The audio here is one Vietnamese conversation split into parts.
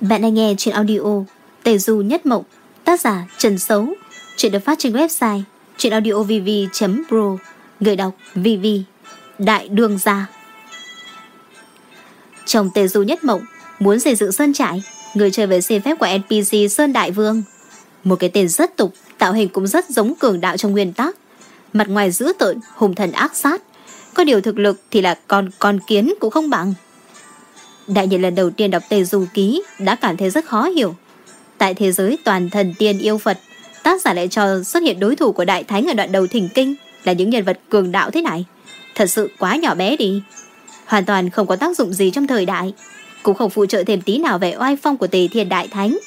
Bạn đang nghe chuyện audio Tề Du Nhất Mộng, Tác giả Trần Sấu Chuyện được phát trên website chuyenaudiovv.pro Người đọc VV Đại Đường Gia chồng Tề Du Nhất Mộng, Muốn xây dựng sơn trại, Người chơi với xin phép của NPC Sơn Đại Vương. Một cái tên rất tục, Tạo hình cũng rất giống cường đạo trong nguyên tắc. Mặt ngoài dữ tợn, Hùng thần ác sát. Có điều thực lực thì là con con kiến cũng không bằng. Đại nhiên lần đầu tiên đọc Tề Du Ký đã cảm thấy rất khó hiểu. Tại thế giới toàn thần tiên yêu Phật, tác giả lại cho xuất hiện đối thủ của Đại Thánh ở đoạn đầu thỉnh kinh là những nhân vật cường đạo thế này. Thật sự quá nhỏ bé đi. Hoàn toàn không có tác dụng gì trong thời đại, cũng không phụ trợ thêm tí nào về oai phong của Tề Thiên Đại Thánh.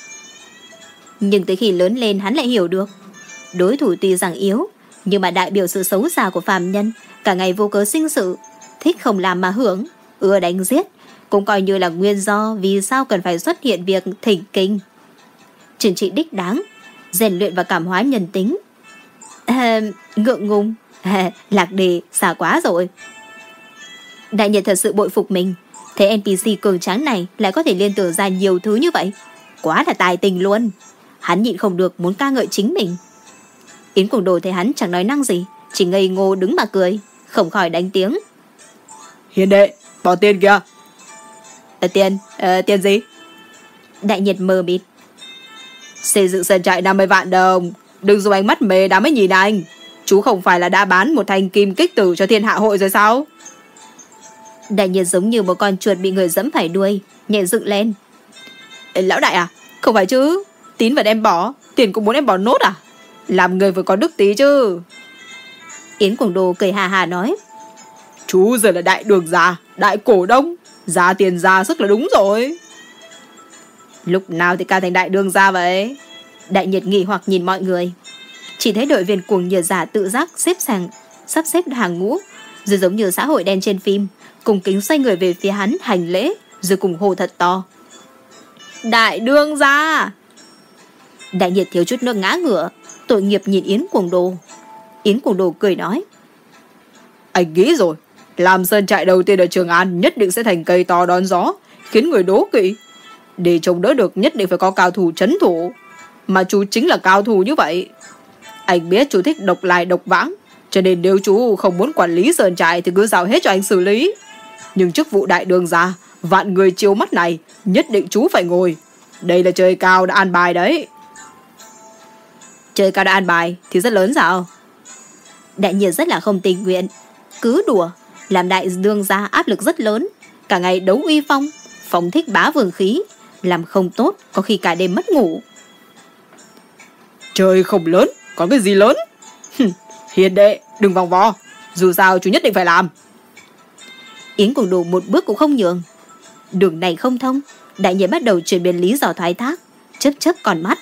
Nhưng tới khi lớn lên hắn lại hiểu được. Đối thủ tuy rằng yếu, nhưng mà đại biểu sự xấu xa của phàm nhân, cả ngày vô cớ sinh sự, thích không làm mà hưởng, ưa đánh giết, cũng coi như là nguyên do vì sao cần phải xuất hiện việc thỉnh kinh. Trừng trị đích đáng, rèn luyện và cảm hóa nhân tính. À, ngượng ngùng, à, lạc đề, xa quá rồi. Đại nhật thật sự bội phục mình, thế NPC cường tráng này lại có thể liên tưởng ra nhiều thứ như vậy. Quá là tài tình luôn. Hắn nhịn không được muốn ca ngợi chính mình. Yến cùng đồ thấy hắn chẳng nói năng gì, chỉ ngây ngô đứng mà cười, không khỏi đánh tiếng. Hiền đệ, bỏ tiền kìa. À, tiền, à, tiền gì? Đại nhiệt mờ mịt. Xây dựng sân trại 50 vạn đồng. Đừng dùng ánh mắt mê đám mới nhìn anh. Chú không phải là đã bán một thanh kim kích tử cho thiên hạ hội rồi sao? Đại nhiệt giống như một con chuột bị người dẫm phải đuôi, nhẹ dựng lên. Ê, lão đại à? Không phải chứ. Tín vật em bỏ, tiền cũng muốn em bỏ nốt à? Làm người phải có đức tí chứ. Yến Quảng Đồ cười hà hà nói. Chú giờ là đại đường già, đại cổ đông. Giá tiền ra sức là đúng rồi. Lúc nào thì cao thành đại đương ra vậy? Đại nhiệt nghỉ hoặc nhìn mọi người. Chỉ thấy đội viên cuồng nhiệt giả tự giác xếp sàng, sắp xếp hàng ngũ, rồi giống như xã hội đen trên phim, cùng kính xoay người về phía hắn hành lễ, rồi cùng hô thật to. Đại đương ra! Đại nhiệt thiếu chút nước ngã ngửa, tội nghiệp nhìn Yến cuồng đồ. Yến cuồng đồ cười nói. Anh nghĩ rồi, làm sơn trại đầu tiên ở Trường An nhất định sẽ thành cây to đón gió, khiến người đố kỵ. Để chống đỡ được nhất định phải có cao thủ chấn thủ. Mà chú chính là cao thủ như vậy. Anh biết chú thích độc lại độc vãng, cho nên nếu chú không muốn quản lý sơn trại thì cứ giao hết cho anh xử lý. Nhưng chức vụ đại đường ra, vạn người chiếu mắt này, nhất định chú phải ngồi. Đây là trời cao đã an bài đấy. Trời cao đã an bài thì rất lớn sao? Đại nhiên rất là không tình nguyện. Cứ đùa, làm đại đương gia áp lực rất lớn, cả ngày đấu uy phong, phóng thích bá vương khí, làm không tốt, có khi cả đêm mất ngủ. Trời không lớn, có cái gì lớn? Hiền đệ, đừng vòng vo, dù sao chú nhất định phải làm. Yến cùng đủ một bước cũng không nhường. Đường này không thông, đại nhị bắt đầu chuyển biến lý do thoái thác, chớp chớp còn mắt.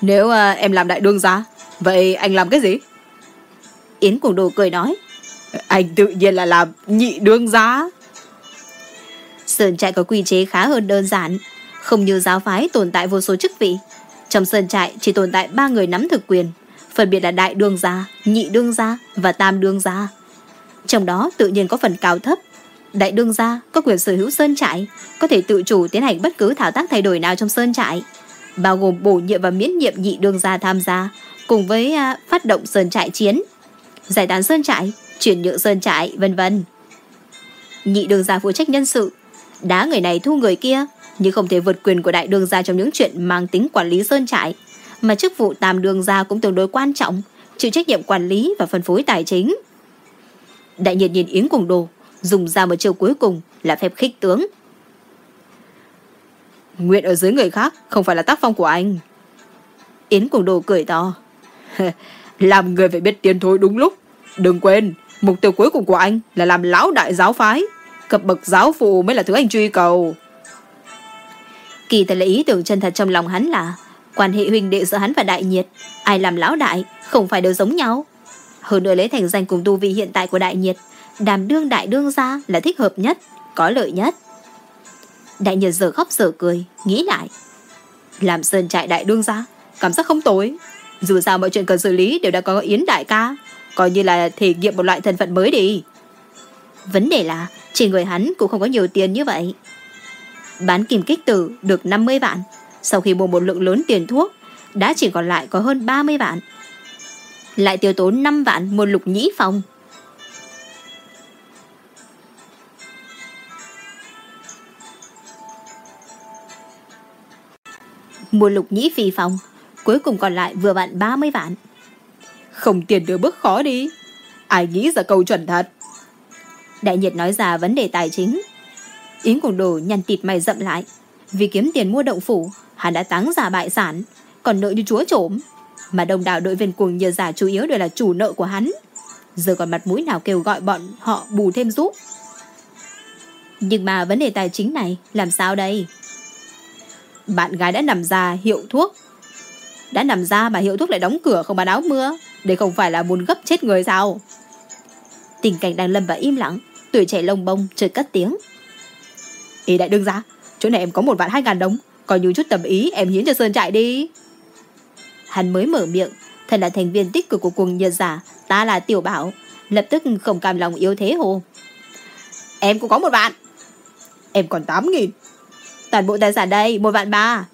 Nếu uh, em làm đại đương gia, vậy anh làm cái gì? Yến cùng đồ cười nói. Anh tự nhiên là làm nhị đương giá. Sơn trại có quy chế khá hơn đơn giản, không như giáo phái tồn tại vô số chức vị. Trong sơn trại chỉ tồn tại ba người nắm thực quyền, phân biệt là đại đương gia, nhị đương gia và tam đương gia. Trong đó tự nhiên có phần cao thấp. Đại đương gia có quyền sở hữu sơn trại, có thể tự chủ tiến hành bất cứ thảo tác thay đổi nào trong sơn trại, bao gồm bổ nhiệm và miễn nhiệm nhị đương gia tham gia, cùng với uh, phát động sơn trại chiến, giải tán sơn trại, chuyển nhượng sơn trại, vân vân. Nhị đường gia phụ trách nhân sự, đá người này thu người kia, nhưng không thể vượt quyền của đại đường gia trong những chuyện mang tính quản lý sơn trại, mà chức vụ tam đường gia cũng tương đối quan trọng, chịu trách nhiệm quản lý và phân phối tài chính. Đại nhiệt nhìn Yến cùng đồ, dùng ra một chiều cuối cùng là phép khích tướng. Nguyện ở dưới người khác không phải là tác phong của anh. Yến cùng đồ cười to. làm người phải biết tiến thối đúng lúc. Đừng quên, mục tiêu cuối cùng của anh là làm lão đại giáo phái. Cập bậc giáo phụ mới là thứ anh truy cầu. Kỳ thật là ý tưởng chân thật trong lòng hắn là quan hệ huynh đệ giữa hắn và đại nhiệt. Ai làm lão đại không phải đều giống nhau. Hơn nữa lấy thành danh cùng tu vị hiện tại của đại nhiệt. Đàm đương đại đương ra là thích hợp nhất, có lợi nhất. Đại nhiệt giờ khóc giờ cười, nghĩ lại. Làm sơn trại đại đương ra, cảm giác không tối. Dù sao mọi chuyện cần xử lý đều đã có Yến đại ca Coi như là thể nghiệm một loại thân phận mới đi Vấn đề là Trên người hắn cũng không có nhiều tiền như vậy bán kim kích tử được 50 vạn. Sau khi mua một lượng lớn tiền thuốc, đã chỉ còn lại có hơn 30 vạn. Lại tiêu tốn 5 vạn mua lục nhĩ phòng. Mua lục nhĩ phi phòng, cuối cùng còn lại vừa vặn 30 vạn. Không tiền đưa bước khó đi. Ai nghĩ ra câu chuẩn thật. Đại nhiệt nói ra vấn đề tài chính. Yến cùng đồ nhăn tịt mày rậm lại. Vì kiếm tiền mua động phủ, hắn đã táng giả bại sản, còn nợ như chúa trộm. Mà đồng đảo đội viên cuồng nhờ giả chủ yếu đều là chủ nợ của hắn. Giờ còn mặt mũi nào kêu gọi bọn họ bù thêm giúp. Nhưng mà vấn đề tài chính này làm sao đây? Bạn gái đã nằm ra hiệu thuốc. Đã nằm ra mà hiệu thuốc lại đóng cửa không bán áo mưa. Đây không phải là muốn gấp chết người sao? Tình cảnh đang lâm vào im lặng, tuổi trẻ lông bông chợt cất tiếng. Ý đại đương gia, chỗ này em có một vạn hai ngàn đồng, còn như chút tầm ý em hiến cho Sơn trại đi. Hắn mới mở miệng, thật là thành viên tích cực của cuồng nhật giả, ta là tiểu bảo, lập tức không cam lòng yếu thế hồ. Em cũng có một vạn. Em còn tám nghìn. Toàn bộ tài sản đây, một vạn ba.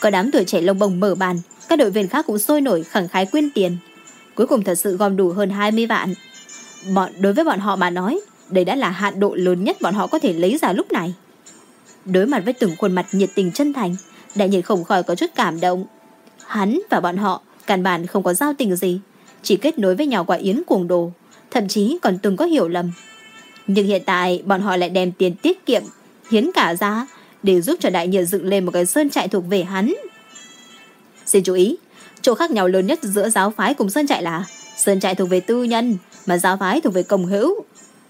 Có đám tuổi trẻ lông bông mở bàn, các đội viên khác cũng sôi nổi khẳng khái quyên tiền. Cuối cùng thật sự gom đủ hơn 20 vạn. Bọn đối với bọn họ mà nói, đây đã là hạn độ lớn nhất bọn họ có thể lấy ra lúc này. Đối mặt với từng khuôn mặt nhiệt tình chân thành, đại nhiệt không khỏi có chút cảm động. Hắn và bọn họ căn bản không có giao tình gì, chỉ kết nối với nhau qua yến cuồng đồ, thậm chí còn từng có hiểu lầm. Nhưng hiện tại bọn họ lại đem tiền tiết kiệm, hiến cả ra để giúp cho đại nhiệt dựng lên một cái sơn trại thuộc về hắn. Xin chú ý, chỗ khác nhau lớn nhất giữa giáo phái cùng sơn trại là sơn trại thuộc về tư nhân, mà giáo phái thuộc về công hữu.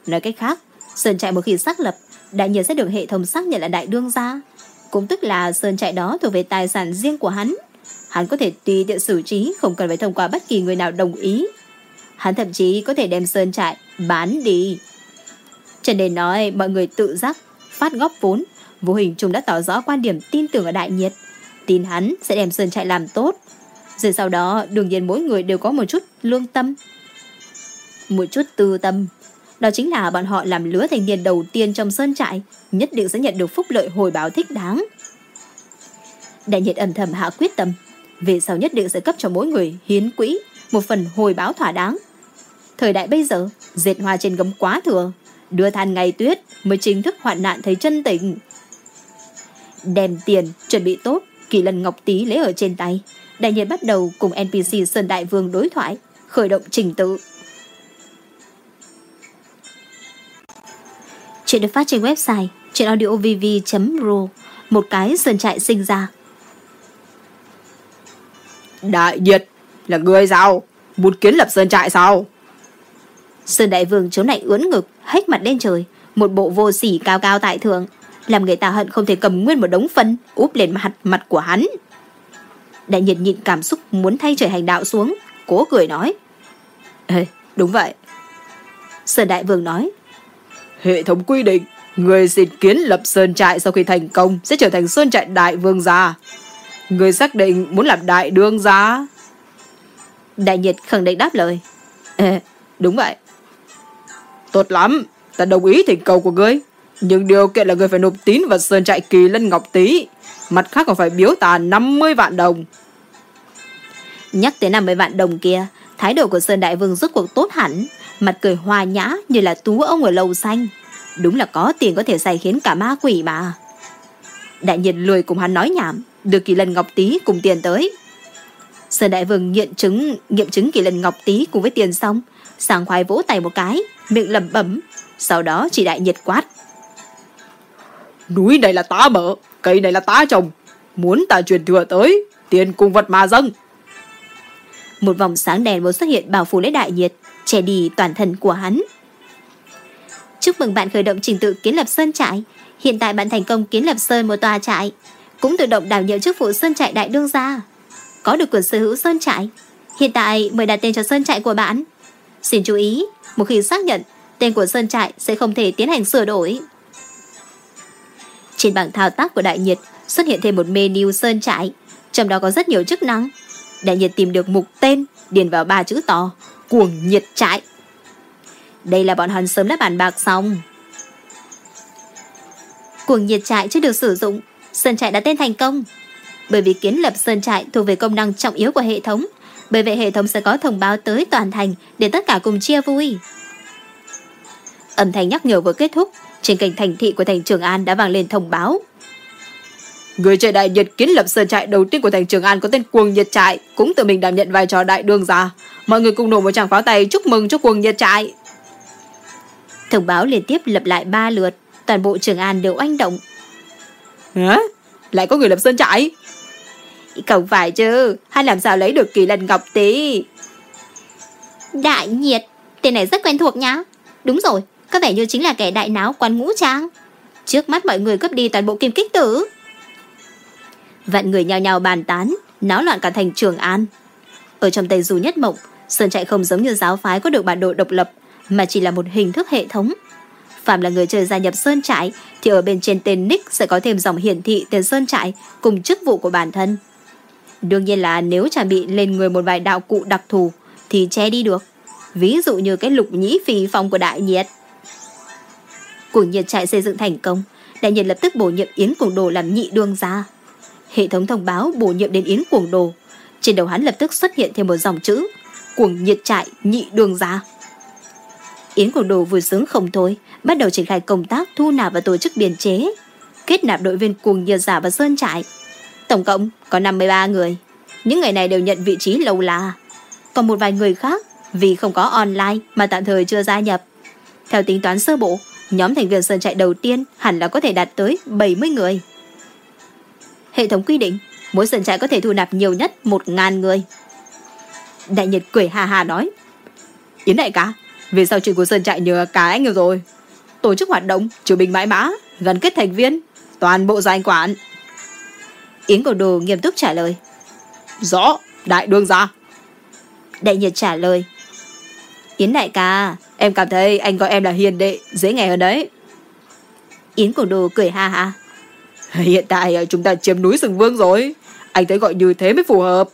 Nói cách khác, sơn trại một khi xác lập, đại nhiệt sẽ được hệ thống xác nhận là đại đương gia. Cũng tức là sơn trại đó thuộc về tài sản riêng của hắn. Hắn có thể tùy tiện xử trí, không cần phải thông qua bất kỳ người nào đồng ý. Hắn thậm chí có thể đem sơn trại bán đi. Cho nên nói mọi người tự giác phát góp vốn, vô hình chúng đã tỏ rõ quan điểm tin tưởng ở đại nhiệt. Tin hắn sẽ đem sơn trại làm tốt. Rồi sau đó đương nhiên mỗi người đều có một chút lương tâm. Một chút tư tâm. Đó chính là bọn họ làm lứa thành niên đầu tiên trong sơn trại, nhất định sẽ nhận được phúc lợi hồi báo thích đáng. Đại nhiệt âm thầm hạ quyết tâm, về sau nhất định sẽ cấp cho mỗi người hiến quỹ một phần hồi báo thỏa đáng. Thời đại bây giờ, dệt hoa trên gấm quá thừa, đưa than ngày tuyết mới chính thức hoạn nạn thấy chân tình. Đem tiền, chuẩn bị tốt, kỳ lần ngọc tí lấy ở trên tay. Đại nhiệt bắt đầu cùng NPC Sơn Đại Vương đối thoại, khởi động trình tự. Chuyện được phát trên website chuyện audiovv.ro Một cái sơn trại sinh ra. Đại nhiệt, là người sao? Muốn kiến lập sơn trại sao? Sơn Đại Vương chống lạnh ướn ngực, hách mặt lên trời, một bộ vô sỉ cao cao tại thượng, làm người ta hận không thể cầm nguyên một đống phân úp lên mặt mặt của hắn. Đại nhiệt nhịn cảm xúc muốn thay trời hành đạo xuống, cố cười nói. Ê, đúng vậy. Sơn Đại Vương nói. Hệ thống quy định, người xin kiến lập sơn trại sau khi thành công sẽ trở thành sơn trại đại vương gia. Người xác định muốn làm đại đương gia. Đại nhiệt khẳng định đáp lời. Ê, đúng vậy. Tốt lắm, ta đồng ý thỉnh cầu của ngươi. Nhưng điều kiện là người phải nộp tín vào sơn trại kỳ lân ngọc tí. Mặt khác còn phải biếu tà 50 vạn đồng. Nhắc tới 50 vạn đồng kia, thái độ của Sơn Đại Vương rốt cuộc tốt hẳn, mặt cười hòa nhã như là tú ông ở lầu xanh. Đúng là có tiền có thể xài khiến cả ma quỷ mà. Đại nhiệt lười cùng hắn nói nhảm, đưa kỳ lân ngọc tí cùng tiền tới. Sơn Đại Vương nghiệm chứng nghiệm chứng kỳ lân ngọc tí cùng với tiền xong, sảng khoái vỗ tay một cái, miệng lẩm bẩm, sau đó chỉ đại nhiệt quát. Núi này là tá mở, cây này là tá trồng, muốn ta truyền thừa tới, tiền cùng vật mà dâng. Một vòng sáng đèn vừa xuất hiện bảo phủ lấy đại nhiệt, che đi toàn thân của hắn. Chúc mừng bạn khởi động trình tự kiến lập sơn trại. Hiện tại bạn thành công kiến lập sơn một tòa trại, cũng tự động đảm nhiệm chức vụ sơn trại đại đương gia. Có được quyền sở hữu sơn trại. Hiện tại mời đặt tên cho sơn trại của bạn. Xin chú ý, một khi xác nhận, tên của sơn trại sẽ không thể tiến hành sửa đổi. Trên bảng thao tác của đại nhiệt xuất hiện thêm một menu sơn trại, trong đó có rất nhiều chức năng. Đại nhiệt tìm được mục tên, điền vào ba chữ to, cuồng nhiệt trại. Đây là bọn hắn sớm đã bàn bạc xong. Cuồng nhiệt trại chưa được sử dụng, sơn trại đã tên thành công. Bởi vì kiến lập sơn trại thuộc về công năng trọng yếu của hệ thống, bởi vậy hệ thống sẽ có thông báo tới toàn thành để tất cả cùng chia vui. Âm thanh nhắc nhở vừa kết thúc, trên kênh thành thị của thành Trường An đã vang lên thông báo. Người chơi đại nhiệt kiến lập sơn trại đầu tiên của thành Trường An có tên Cuồng Nhiệt Trại, cũng tự mình đảm nhận vai trò đại đương gia. Mọi người cùng nổ một tràng pháo tay chúc mừng cho Cuồng Nhiệt Trại. Thông báo liên tiếp lập lại ba lượt, toàn bộ Trường An đều oanh động. Hả? Lại có người lập sơn trại? Không phải chứ, hay làm sao lấy được kỳ lân ngọc tí? Đại nhiệt, tên này rất quen thuộc nhá. Đúng rồi, có vẻ như chính là kẻ đại náo quan ngũ trang. Trước mắt mọi người cướp đi toàn bộ kim kích tử. Vạn người nhao nhao bàn tán, náo loạn cả thành Trường An. Ở trong Tây Du Nhất Mộng, Sơn Trại không giống như giáo phái có được bản đồ độc lập, mà chỉ là một hình thức hệ thống. Phạm là người chơi gia nhập Sơn Trại, thì ở bên trên tên nick sẽ có thêm dòng hiển thị tên Sơn Trại cùng chức vụ của bản thân. Đương nhiên là nếu trang bị lên người một vài đạo cụ đặc thù, thì che đi được. Ví dụ như cái lục nhĩ phi phong của đại nhiệt. Cuồng nhiệt trại xây dựng thành công, đại nhiệt lập tức bổ nhiệm Yến Cuồng Đồ làm nhị đương gia. Hệ thống thông báo bổ nhiệm đến Yến Cuồng Đồ. Trên đầu hắn lập tức xuất hiện thêm một dòng chữ Cuồng nhiệt trại nhị đương gia. Yến Cuồng Đồ vui sướng không thôi, bắt đầu triển khai công tác thu nạp và tổ chức biên chế, kết nạp đội viên cuồng nhiệt giả và sơn trại. Tổng cộng có 53 người. Những người này đều nhận vị trí lâu là Còn một vài người khác vì không có online mà tạm thời chưa gia nhập. Theo tính toán sơ bộ, nhóm thành viên sơn trại đầu tiên hẳn là có thể đạt tới 70 người. Hệ thống quy định, mỗi sơn trại có thể thu nạp nhiều nhất 1.000 người. Đại Nhật cười hà hà nói. Yến đại ca, vì sao chuyện của sơn trại nhờ cả anh nhiều rồi? Tổ chức hoạt động, trừ bình mãi mã, gắn kết thành viên, toàn bộ do anh quản. Yến Cổ Đồ nghiêm túc trả lời. Rõ, đại đương gia. Đại Nhật trả lời. Yến đại ca, em cảm thấy anh gọi em là hiền đệ, dễ nghe hơn đấy. Yến Cổ Đồ cười ha ha. Hiện tại à, chúng ta chiếm núi sừng vương rồi. Anh thấy gọi như thế mới phù hợp.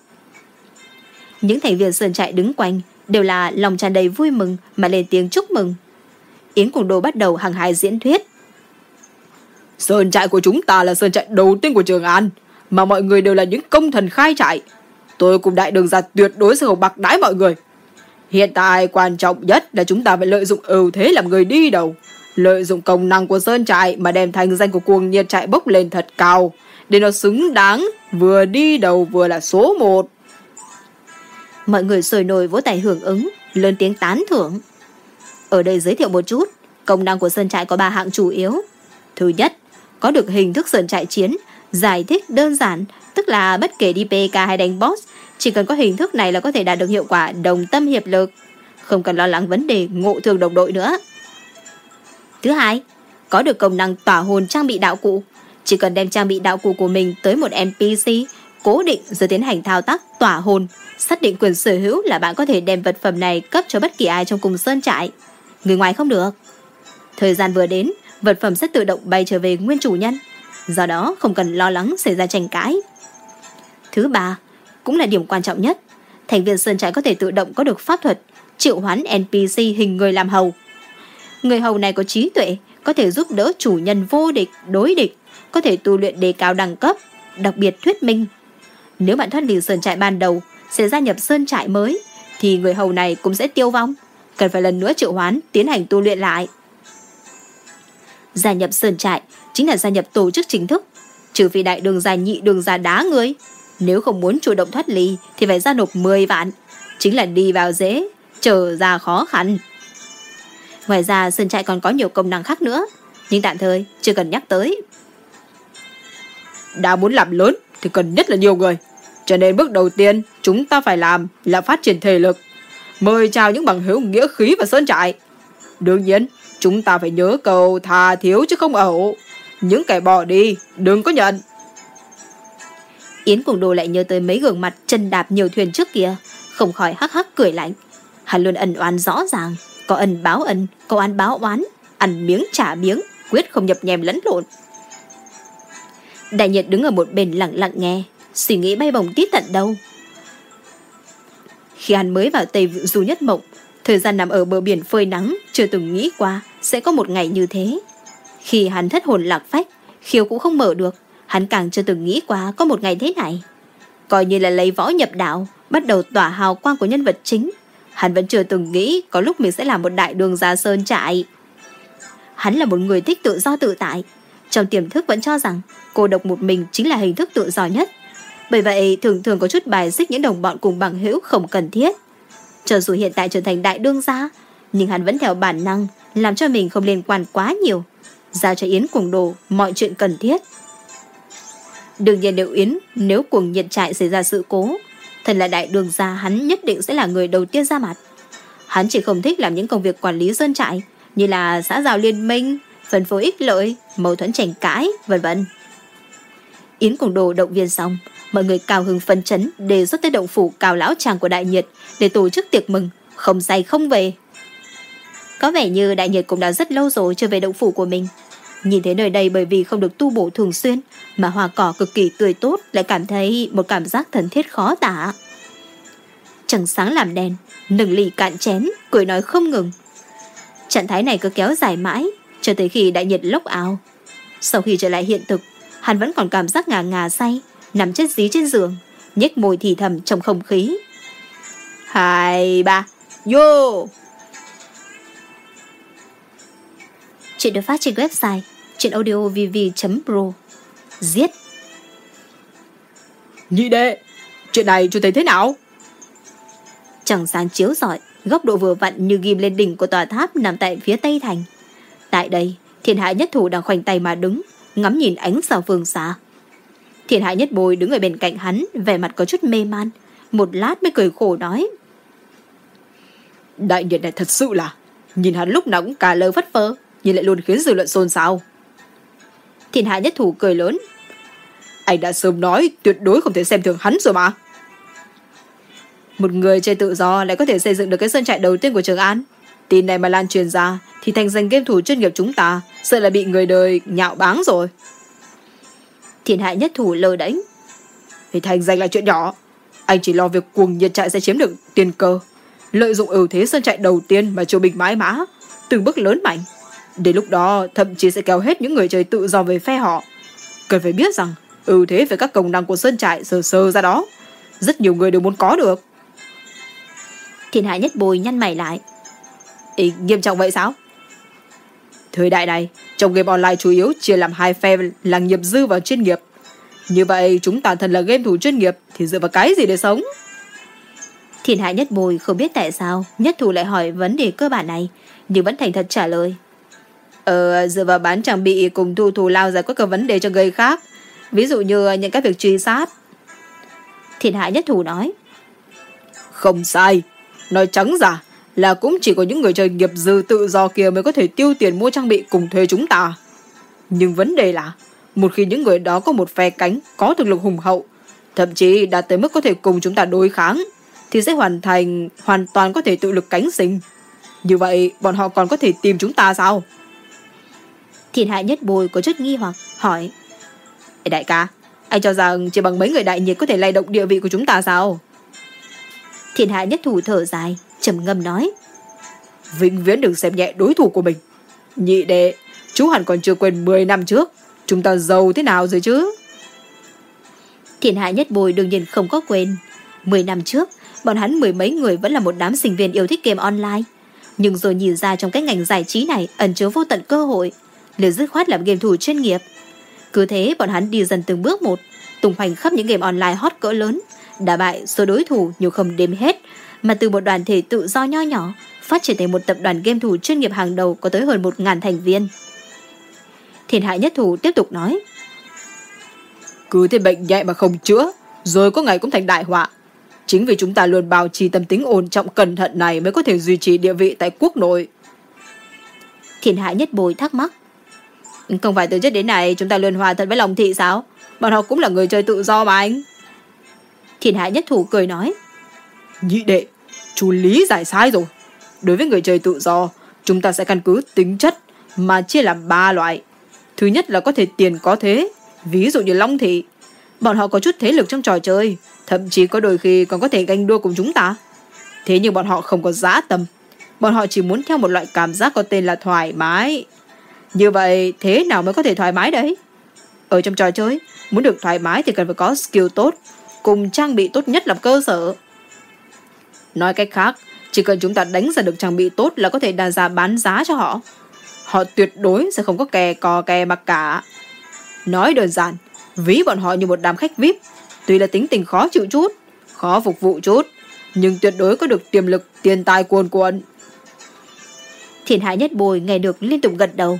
Những thành viên sơn trại đứng quanh đều là lòng tràn đầy vui mừng mà lên tiếng chúc mừng. Yến Cổ Đồ bắt đầu hàng hài diễn thuyết. Sơn trại của chúng ta là sơn trại đầu tiên của Trường An, mà mọi người đều là những công thần khai trại. Tôi cùng đại đường ra tuyệt đối sẽ không bạc đái mọi người. Hiện tại quan trọng nhất là chúng ta phải lợi dụng ưu thế làm người đi đầu. Lợi dụng công năng của Sơn Trại mà đem thành danh của cuồng nhiệt trại bốc lên thật cao. Để nó xứng đáng, vừa đi đầu vừa là số một. Mọi người sôi nổi vỗ tay hưởng ứng, lớn tiếng tán thưởng. Ở đây giới thiệu một chút, công năng của Sơn Trại có ba hạng chủ yếu. Thứ nhất, có được hình thức Sơn Trại chiến, giải thích đơn giản, tức là bất kể đi PK hay đánh boss, chỉ cần có hình thức này là có thể đạt được hiệu quả đồng tâm hiệp lực, không cần lo lắng vấn đề ngộ thường đồng đội nữa. Thứ hai, có được công năng tỏa hồn trang bị đạo cụ. Chỉ cần đem trang bị đạo cụ của mình tới một NPC, cố định rồi tiến hành thao tác tỏa hồn, xác định quyền sở hữu là bạn có thể đem vật phẩm này cấp cho bất kỳ ai trong cùng sơn trại. Người ngoài không được. Thời gian vừa đến, vật phẩm sẽ tự động bay trở về nguyên chủ nhân. Do đó không cần lo lắng xảy ra tranh cãi. Thứ ba, cũng là điểm quan trọng nhất. Thành viên sơn trại có thể tự động có được pháp thuật triệu hoán NPC hình người làm hầu. Người hầu này có trí tuệ, có thể giúp đỡ chủ nhân vô địch, đối địch, có thể tu luyện đề cao đẳng cấp, đặc biệt thuyết minh. Nếu bạn thoát ly sơn trại ban đầu, sẽ gia nhập sơn trại mới, thì người hầu này cũng sẽ tiêu vong. Cần phải lần nữa triệu hoán, tiến hành tu luyện lại. Gia nhập sơn trại chính là gia nhập tổ chức chính thức, trừ phi đại đường dài nhị đường dài đá người. Nếu không muốn chủ động thoát ly thì phải ra nộp 10 vạn, chính là đi vào dễ, trở ra khó khăn. Ngoài ra sân trại còn có nhiều công năng khác nữa, nhưng tạm thời chưa cần nhắc tới. Đã muốn làm lớn thì cần nhất là nhiều người. Cho nên bước đầu tiên chúng ta phải làm là phát triển thể lực. Mời chào những bằng hữu nghĩa khí và sơn trại. Đương nhiên, chúng ta phải nhớ cầu thà thiếu chứ không ẩu. Những kẻ bỏ đi, đừng có nhận. Yến cùng đồ lại nhớ tới mấy gương mặt chân đạp nhiều thuyền trước kia, không khỏi hắc hắc cười lạnh. Hắn luôn ẩn oán rõ ràng, có ẩn báo ẩn, có oán báo oán, ăn miếng trả miếng, quyết không nhập nhèm lẫn lộn. Đại Nhật đứng ở một bên lặng lặng nghe, suy nghĩ bay bổng tít tận đâu. Khi hắn mới vào Tây Du Nhất Mộng, thời gian nằm ở bờ biển phơi nắng chưa từng nghĩ qua sẽ có một ngày như thế. Khi hắn thất hồn lạc phách, khiêu cũng không mở được. Hắn càng chưa từng nghĩ qua có một ngày thế này. Coi như là lấy võ nhập đạo, bắt đầu tỏa hào quang của nhân vật chính. Hắn vẫn chưa từng nghĩ có lúc mình sẽ làm một đại đường ra sơn trại. Hắn là một người thích tự do tự tại. Trong tiềm thức vẫn cho rằng cô độc một mình chính là hình thức tự do nhất. Bởi vậy thường thường có chút bài xích những đồng bọn cùng bằng hữu không cần thiết. Cho dù hiện tại trở thành đại đương gia, nhưng hắn vẫn theo bản năng làm cho mình không liên quan quá nhiều. Giao cho Yến cùng đồ mọi chuyện cần thiết. Đương nhiên nếu Yến, nếu cuồng nhiệt trại xảy ra sự cố, thần là đại đường gia hắn nhất định sẽ là người đầu tiên ra mặt. Hắn chỉ không thích làm những công việc quản lý sơn trại, như là xã giao liên minh, phân phối ích lợi, mâu thuẫn tranh cãi, vân vân. Yến cùng đồ động viên xong, mọi người cao hứng phấn chấn đề xuất tới động phủ cao lão tràng của đại nhiệt để tổ chức tiệc mừng, không say không về. Có vẻ như đại nhiệt cũng đã rất lâu rồi chưa về động phủ của mình. Nhìn thấy nơi đây bởi vì không được tu bổ thường xuyên mà hoa cỏ cực kỳ tươi tốt lại cảm thấy một cảm giác thân thiết khó tả. Trăng sáng làm đèn, nâng ly cạn chén, cười nói không ngừng. Trạng thái này cứ kéo dài mãi, cho tới khi đại nhiệt lốc áo. Sau khi trở lại hiện thực, hắn vẫn còn cảm giác ngà ngà say, nằm chết dí trên giường, nhếch môi thì thầm trong không khí. Hai, ba, vô! Chuyện được phát trên website chuyện audiovv.pro Giết Nhị đệ, chuyện này chú thấy thế nào? Chẳng sáng chiếu rọi, góc độ vừa vặn như ghim lên đỉnh của tòa tháp nằm tại phía tây thành. Tại đây, thiên hạ nhất thủ đang khoanh tay mà đứng, ngắm nhìn ánh sao phương xa. Thiên hạ nhất bồi đứng ở bên cạnh hắn, vẻ mặt có chút mê man. Một lát mới cười khổ nói. Đại nhiệt này thật sự là, nhìn hắn lúc nào cũng cả lơ phất phơ, nhưng lại luôn khiến dư luận xôn xao. Thiên hạ nhất thủ cười lớn. Anh đã sớm nói tuyệt đối không thể xem thường hắn rồi mà. Một người chơi tự do lại có thể xây dựng được cái sân trại đầu tiên của Trường An. Tin này mà lan truyền ra, thì thành danh game thủ chuyên nghiệp chúng ta sợ là bị người đời nhạo báng rồi. Thiên hạ nhất thủ lơ đánh. Thì thành danh là chuyện nhỏ. Anh chỉ lo việc cuồng nhiệt trại sẽ chiếm được tiền cơ. Lợi dụng ưu thế sân trại đầu tiên mà triều bình mãi mã. Từng bước lớn mạnh. Đến lúc đó thậm chí sẽ kéo hết những người chơi tự do về phe họ. Cần phải biết rằng ưu thế về các công năng của sơn trại sơ sơ ra đó. Rất nhiều người đều muốn có được. Thiên hạ nhất bồi nhăn mày lại. Ý, nghiêm trọng vậy sao? Thời đại này, trong game online chủ yếu chia làm hai phe là nghiệp dư và chuyên nghiệp. Như vậy chúng ta thân là game thủ chuyên nghiệp thì dựa vào cái gì để sống? Thiên hạ nhất bồi không biết tại sao nhất thủ lại hỏi vấn đề cơ bản này nhưng vẫn thành thật trả lời. Ờ, dựa vào bán trang bị cùng thu thù lao giải quyết các vấn đề cho người khác. Ví dụ như những cái việc truy sát. Thiên hạ nhất thủ nói. Không sai. Nói trắng ra là cũng chỉ có những người chơi nghiệp dư tự do kia mới có thể tiêu tiền mua trang bị cùng thuê chúng ta. Nhưng vấn đề là, một khi những người đó có một phe cánh có thực lực hùng hậu, thậm chí đạt tới mức có thể cùng chúng ta đối kháng, thì sẽ hoàn thành hoàn toàn có thể tự lực cánh sinh. Như vậy, bọn họ còn có thể tìm chúng ta sao? Thiên hạ nhất bồi có chút nghi hoặc, hỏi. Đại ca, anh cho rằng chỉ bằng mấy người đại nhiệt có thể lay động địa vị của chúng ta sao? Thiên hạ nhất thủ thở dài, trầm ngâm nói. Vĩnh viễn đừng xem nhẹ đối thủ của mình. Nhị đệ, chú hẳn còn chưa quên 10 năm trước. Chúng ta giàu thế nào rồi chứ? Thiên hạ nhất bồi đương nhiên không có quên. 10 năm trước, bọn hắn mười mấy người vẫn là một đám sinh viên yêu thích game online. Nhưng rồi nhìn ra trong cái ngành giải trí này ẩn chứa vô tận cơ hội, liền dứt khoát làm game thủ chuyên nghiệp. Cứ thế bọn hắn đi dần từng bước một, tung hoành khắp những game online hot cỡ lớn, đả bại số đối thủ nhiều không đếm hết, mà từ một đoàn thể tự do nho nhỏ phát triển thành một tập đoàn game thủ chuyên nghiệp hàng đầu có tới hơn một ngàn thành viên. Thiên hại nhất thủ tiếp tục nói. Cứ thế bệnh nhẹ mà không chữa, rồi có ngày cũng thành đại họa. Chính vì chúng ta luôn bảo trì tâm tính ổn trọng cẩn thận này mới có thể duy trì địa vị tại quốc nội. Thiên hại nhất bồi thắc mắc. Không phải từ trước đến nay chúng ta luôn hòa thân với lòng thị sao? Bọn họ cũng là người chơi tự do mà anh. Thiên hạ nhất thủ cười nói. Nhị đệ, chú Lý giải sai rồi. Đối với người chơi tự do, chúng ta sẽ căn cứ tính chất mà chia làm ba loại. Thứ nhất là có thể tiền có thế, ví dụ như Long Thị. Bọn họ có chút thế lực trong trò chơi, thậm chí có đôi khi còn có thể ganh đua cùng chúng ta. Thế nhưng bọn họ không có giá tâm. Bọn họ chỉ muốn theo một loại cảm giác có tên là thoải mái. Như vậy, thế nào mới có thể thoải mái đấy? Ở trong trò chơi, muốn được thoải mái thì cần phải có skill tốt, cùng trang bị tốt nhất làm cơ sở. Nói cách khác, chỉ cần chúng ta đánh ra được trang bị tốt là có thể đàn ra bán giá cho họ. Họ tuyệt đối sẽ không có kè cò kè mặc cả. Nói đơn giản, ví bọn họ như một đám khách VIP, tuy là tính tình khó chịu chút, khó phục vụ chút, nhưng tuyệt đối có được tiềm lực tiền tài cuồn cuộn. Thiền Hải Nhất Bồi nghe được liên tục gật đầu.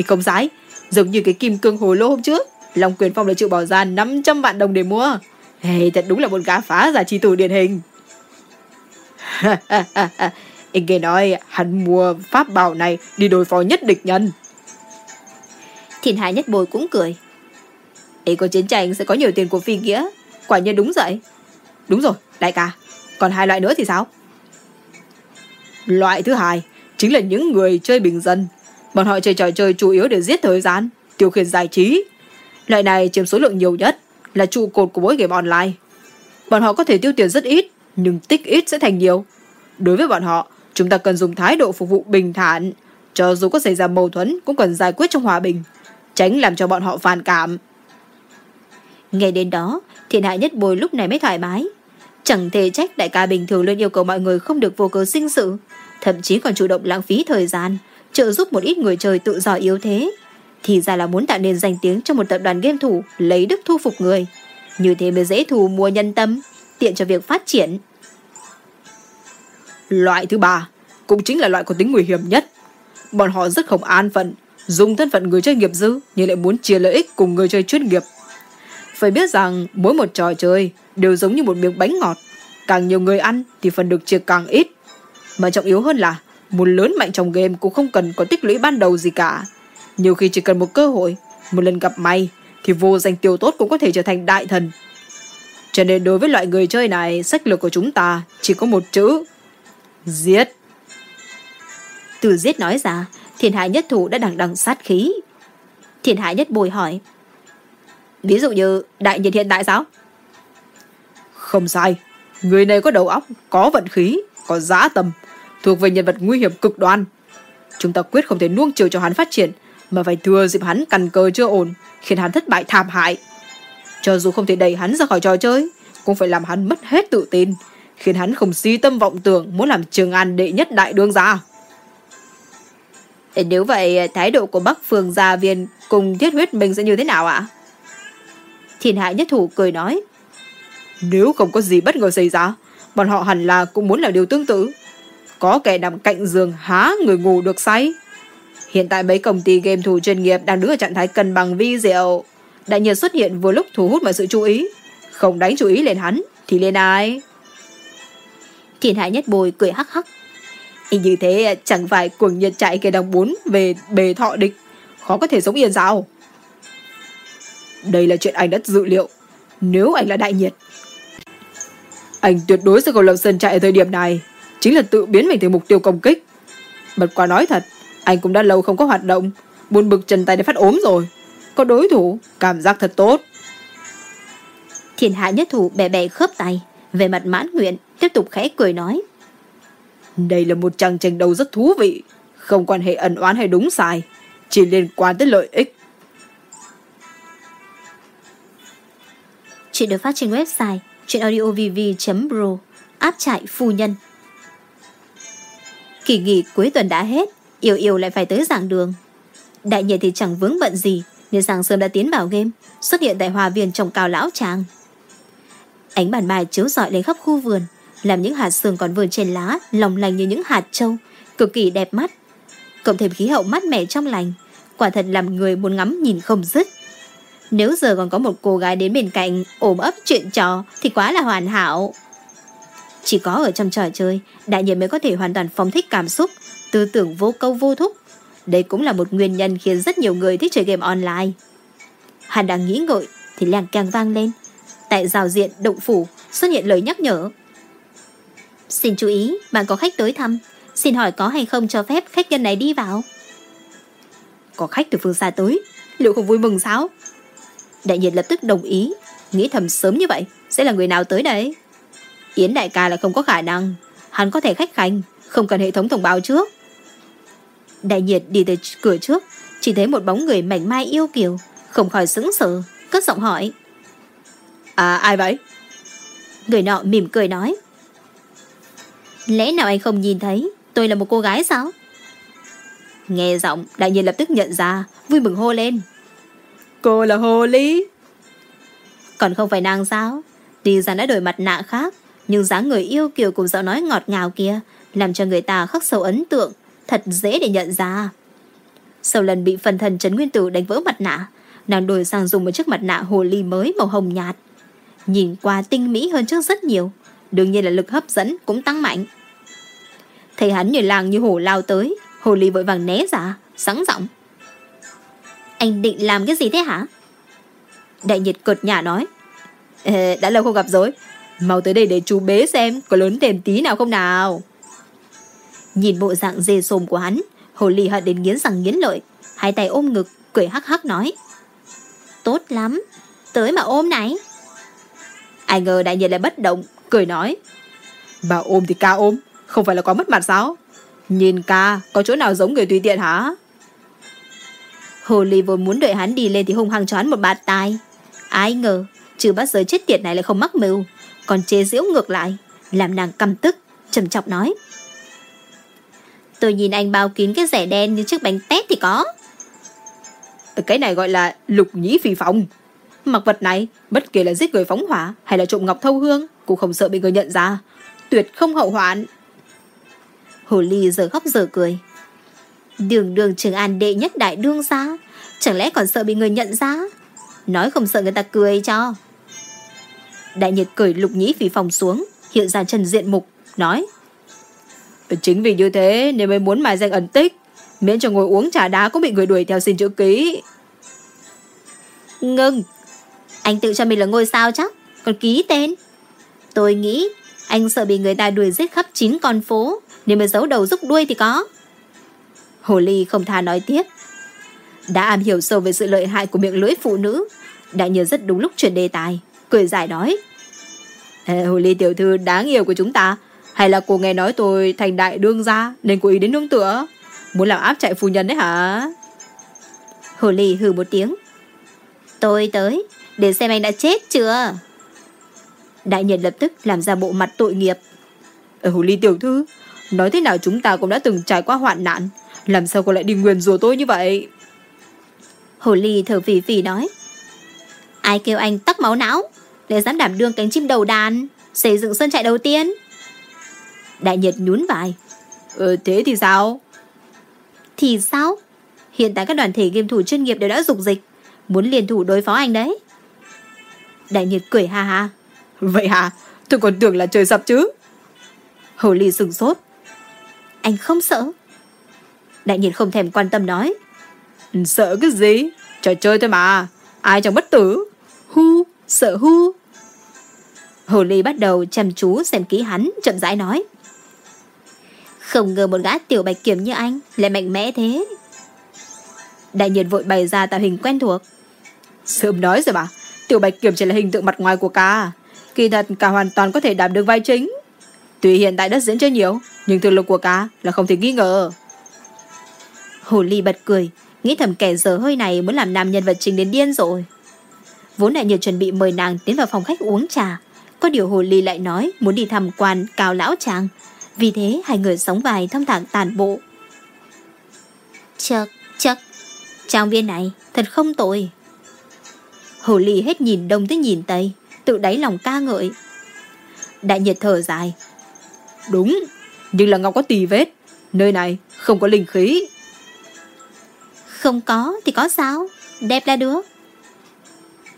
Ý không sái, giống như cái kim cương hồ lô hôm trước, Long Quyền Phong đã chịu bỏ ra 500 vạn đồng để mua. Hey, thật đúng là một gã phá giả chi tù điển hình. Anh nghe nói hắn mua pháp bảo này đi đối phó nhất địch nhân. Thiền Hải Nhất Bồi cũng cười. Ấy có chiến tranh sẽ có nhiều tiền của phi nghĩa. Quả nhiên đúng vậy. Đúng rồi, đại ca. Còn hai loại nữa thì sao? Loại thứ hai chính là những người chơi bình dân. Bọn họ chơi trò chơi chủ yếu để giết thời gian, tiêu khiển giải trí. Loại này chiếm số lượng nhiều nhất, là trụ cột của mỗi game online. Bọn họ có thể tiêu tiền rất ít, nhưng tích ít sẽ thành nhiều. Đối với bọn họ, chúng ta cần dùng thái độ phục vụ bình thản. Cho dù có xảy ra mâu thuẫn cũng cần giải quyết trong hòa bình. Tránh làm cho bọn họ phản cảm. Nghe đến đó, thiên hại nhất bồi lúc này mới thoải mái. Chẳng thể trách đại ca bình thường luôn yêu cầu mọi người không được vô cớ sinh sự. Thậm chí còn chủ động lãng phí thời gian, trợ giúp một ít người chơi tự do yếu thế. Thì ra là muốn tạo nên danh tiếng cho một tập đoàn game thủ lấy đức thu phục người. Như thế mới dễ thù mua nhân tâm, tiện cho việc phát triển. Loại thứ ba cũng chính là loại có tính nguy hiểm nhất. Bọn họ rất không an phận, dùng thân phận người chơi nghiệp dư nhưng lại muốn chia lợi ích cùng người chơi chuyên nghiệp. Phải biết rằng mỗi một trò chơi đều giống như một miếng bánh ngọt. Càng nhiều người ăn thì phần được chia càng ít. Mà trọng yếu hơn là muốn lớn mạnh trong game cũng không cần có tích lũy ban đầu gì cả. Nhiều khi chỉ cần một cơ hội, một lần gặp may thì vô danh tiêu tốt cũng có thể trở thành đại thần. Cho nên đối với loại người chơi này, sách lược của chúng ta chỉ có một chữ. Giết. Từ giết nói ra, thiên hải nhất thủ đã đằng đằng sát khí. Thiên hải nhất bồi hỏi. Ví dụ như đại nhiệt hiện tại sao? Không sai. Người này có đầu óc, có vận khí, có giá tầm, thuộc về nhân vật nguy hiểm cực đoan. Chúng ta quyết không thể nuông chiều cho hắn phát triển, mà phải thừa dịp hắn căn cơ chưa ổn, khiến hắn thất bại thảm hại. Cho dù không thể đẩy hắn ra khỏi trò chơi, cũng phải làm hắn mất hết tự tin, khiến hắn không si tâm vọng tưởng muốn làm Trường An đệ nhất đại đương gia. Nếu vậy, thái độ của Bắc Phương Gia Viên cùng thiết huyết mình sẽ như thế nào ạ? Thiên hại nhất thủ cười nói. Nếu không có gì bất ngờ xảy ra, bọn họ hẳn là cũng muốn làm điều tương tự. Có kẻ nằm cạnh giường há người ngủ được say. Hiện tại mấy công ty game thủ chuyên nghiệp đang đứng ở trạng thái cân bằng vi diệu. Đại nhiệt xuất hiện vừa lúc thu hút mọi sự chú ý. Không đánh chú ý lên hắn, thì lên ai? Thiên hạ nhất bồi cười hắc hắc. Ý như thế chẳng phải cuồng nhiệt chạy kẻ đồng bốn về bề thọ địch. Khó có thể sống yên sao? Đây là chuyện anh đã dự liệu. Nếu anh là đại nhiệt, anh tuyệt đối sẽ không lập sân chạy ở thời điểm này. Chính là tự biến mình thành mục tiêu công kích. Bật qua nói thật, anh cũng đã lâu không có hoạt động. Buồn bực chân tay để phát ốm rồi. Có đối thủ, cảm giác thật tốt. Thiên hạ nhất thủ bè bè khớp tay, về mặt mãn nguyện, tiếp tục khẽ cười nói. Đây là một trang tranh đấu rất thú vị, không quan hệ ẩn oán hay đúng sai, chỉ liên quan tới lợi ích. Chuyện được phát trên website chuyenaudiovv.pro áp trại phu nhân. Kỳ nghỉ cuối tuần đã hết, Yêu Yêu lại phải tới giảng đường. Đại nhiệt thì chẳng vướng bận gì, nên sáng sớm đã tiến vào game, xuất hiện tại hòa viên trồng cao lão tràng. Ánh bàn mai chiếu rọi lên khắp khu vườn, làm những hạt sương còn vườn trên lá lòng lành như những hạt trâu, cực kỳ đẹp mắt. Cộng thêm khí hậu mát mẻ trong lành, quả thật làm người muốn ngắm nhìn không dứt. Nếu giờ còn có một cô gái đến bên cạnh ôm ấp chuyện trò thì quá là hoàn hảo. Chỉ có ở trong trò chơi, đại nhiên mới có thể hoàn toàn phóng thích cảm xúc, tư tưởng vô câu vô thúc. Đây cũng là một nguyên nhân khiến rất nhiều người thích chơi game online. Hắn đang nghĩ ngợi thì làng càng vang lên. Tại rào diện động phủ xuất hiện lời nhắc nhở. Xin chú ý, bạn có khách tới thăm. Xin hỏi có hay không cho phép khách nhân này đi vào? Có khách từ phương xa tới, liệu không vui mừng sao? Đại nhiệt lập tức đồng ý, nghĩ thầm sớm như vậy, sẽ là người nào tới đấy? Yến đại ca là không có khả năng, hắn có thể khách khanh, không cần hệ thống thông báo trước. Đại nhiệt đi tới cửa trước, chỉ thấy một bóng người mảnh mai yêu kiều, không khỏi sững sờ, cất giọng hỏi. À ai vậy? Người nọ mỉm cười nói. Lẽ nào anh không nhìn thấy tôi là một cô gái sao? Nghe giọng, đại nhiên lập tức nhận ra, vui mừng hô lên. Cô là Hồ Ly. Còn không phải nàng sao? Tuy rằng đã đổi mặt nạ khác, nhưng dáng người yêu kiều cùng giọng nói ngọt ngào kia làm cho người ta khắc sâu ấn tượng, thật dễ để nhận ra. Sau lần bị phần thần Trấn Nguyên Tử đánh vỡ mặt nạ, nàng đổi sang dùng một chiếc mặt nạ hồ ly mới màu hồng nhạt. Nhìn qua tinh mỹ hơn trước rất nhiều, đương nhiên là lực hấp dẫn cũng tăng mạnh. Thấy hắn như làng như hổ lao tới, hồ ly vội vàng né ra, sẵn giọng. Anh định làm cái gì thế hả? Đại nhiệt cợt nhả nói. Ờ, đã lâu không gặp rồi, mau tới đây để chú bế xem có lớn thêm tí nào không nào. Nhìn bộ dạng dê xồm của hắn, hồ ly hận đến nghiến răng nghiến lợi, hai tay ôm ngực, cười hắc hắc nói. Tốt lắm, tới mà ôm này. Ai ngờ đại nhiệt lại bất động, cười nói. Bà ôm thì ca ôm, không phải là có mất mặt sao? Nhìn ca, có chỗ nào giống người tùy tiện hả? Hồ ly vốn muốn đợi hắn đi lên thì hung hăng cho hắn một bạt tai. Ai ngờ, trừ bắt giới chết tiệt này lại không mắc mưu, còn chế giễu ngược lại, làm nàng căm tức, trầm trọng nói. Tôi nhìn anh bao kín cái rẻ đen như chiếc bánh tét thì có. Cái này gọi là lục nhĩ phi phòng. Mặc vật này, bất kể là giết người phóng hỏa hay là trộm ngọc thâu hương, cũng không sợ bị người nhận ra. Tuyệt không hậu hoạn. Hồ ly giờ khóc giờ cười. Đường đường trường an đệ nhất đại đương ra, chẳng lẽ còn sợ bị người nhận ra? Nói không sợ người ta cười cho. Đại nhiệt cười lục nhĩ phi phòng xuống, hiện ra trần diện mục, nói. Chính vì như thế nên mới muốn mài danh ẩn tích, miễn cho ngồi uống trà đá cũng bị người đuổi theo xin chữ ký. ngưng anh tự cho mình là ngôi sao chắc, còn ký tên. Tôi nghĩ anh sợ bị người ta đuổi giết khắp chín con phố, nên mới giấu đầu rúc đuôi thì có. Hồ Ly không tha nói tiếp. Đã am hiểu sâu về sự lợi hại của miệng lưỡi phụ nữ, đại nhớ rất đúng lúc chuyển đề tài, cười giải nói. Ê, Hồ Ly tiểu thư đáng yêu của chúng ta, hay là cô nghe nói tôi thành đại đương gia nên cố ý đến nương tựa, muốn làm áp chạy phu nhân đấy hả? Hồ Ly hừ một tiếng. Tôi tới, để xem anh đã chết chưa? Đại nhân lập tức làm ra bộ mặt tội nghiệp. Ở Hồ Ly tiểu thư, nói thế nào chúng ta cũng đã từng trải qua hoạn nạn, làm sao cô lại đi nguyền rủa tôi như vậy? Hồ Ly thở phì phì nói. Ai kêu anh tắc máu não, để dám đảm đương cánh chim đầu đàn, xây dựng sân trại đầu tiên. Đại Nhật nhún vai. Ờ, thế thì sao? Thì sao? Hiện tại các đoàn thể game thủ chuyên nghiệp đều đã dục dịch, muốn liên thủ đối phó anh đấy. Đại Nhật cười ha ha. Vậy hả? Tôi còn tưởng là trời sập chứ. Hồ Ly sừng sốt. Anh không sợ? Đại Nhật không thèm quan tâm nói. Sợ cái gì? Trò chơi thôi mà. Ai chẳng bất tử. Hu, sợ hu. Hồ Ly bắt đầu chăm chú xem kỹ hắn, chậm rãi nói. Không ngờ một gã tiểu bạch kiểm như anh lại mạnh mẽ thế. Đại nhiệt vội bày ra tạo hình quen thuộc. Sớm nói rồi bà, tiểu bạch kiểm chỉ là hình tượng mặt ngoài của ca. Kỳ thật cả hoàn toàn có thể đảm được vai chính. Tuy hiện tại đất diễn chơi nhiều, nhưng thực lực của ca là không thể nghi ngờ. Hồ Ly bật cười, nghĩ thầm kẻ giờ hơi này muốn làm nam nhân vật chính đến điên rồi. Vốn đại nhiệt chuẩn bị mời nàng tiến vào phòng khách uống trà. Có điều Hồ Ly lại nói muốn đi tham quan cao lão tràng vì thế hai người sống vài thông thẳng tàn bộ. Chật, chật, trang viên này thật không tồi. Hồ ly hết nhìn đông tới nhìn tây, tự đáy lòng ca ngợi. Đại nhiệt thở dài. Đúng, nhưng là ngọc có tì vết. Nơi này không có linh khí. Không có thì có sao, đẹp là được.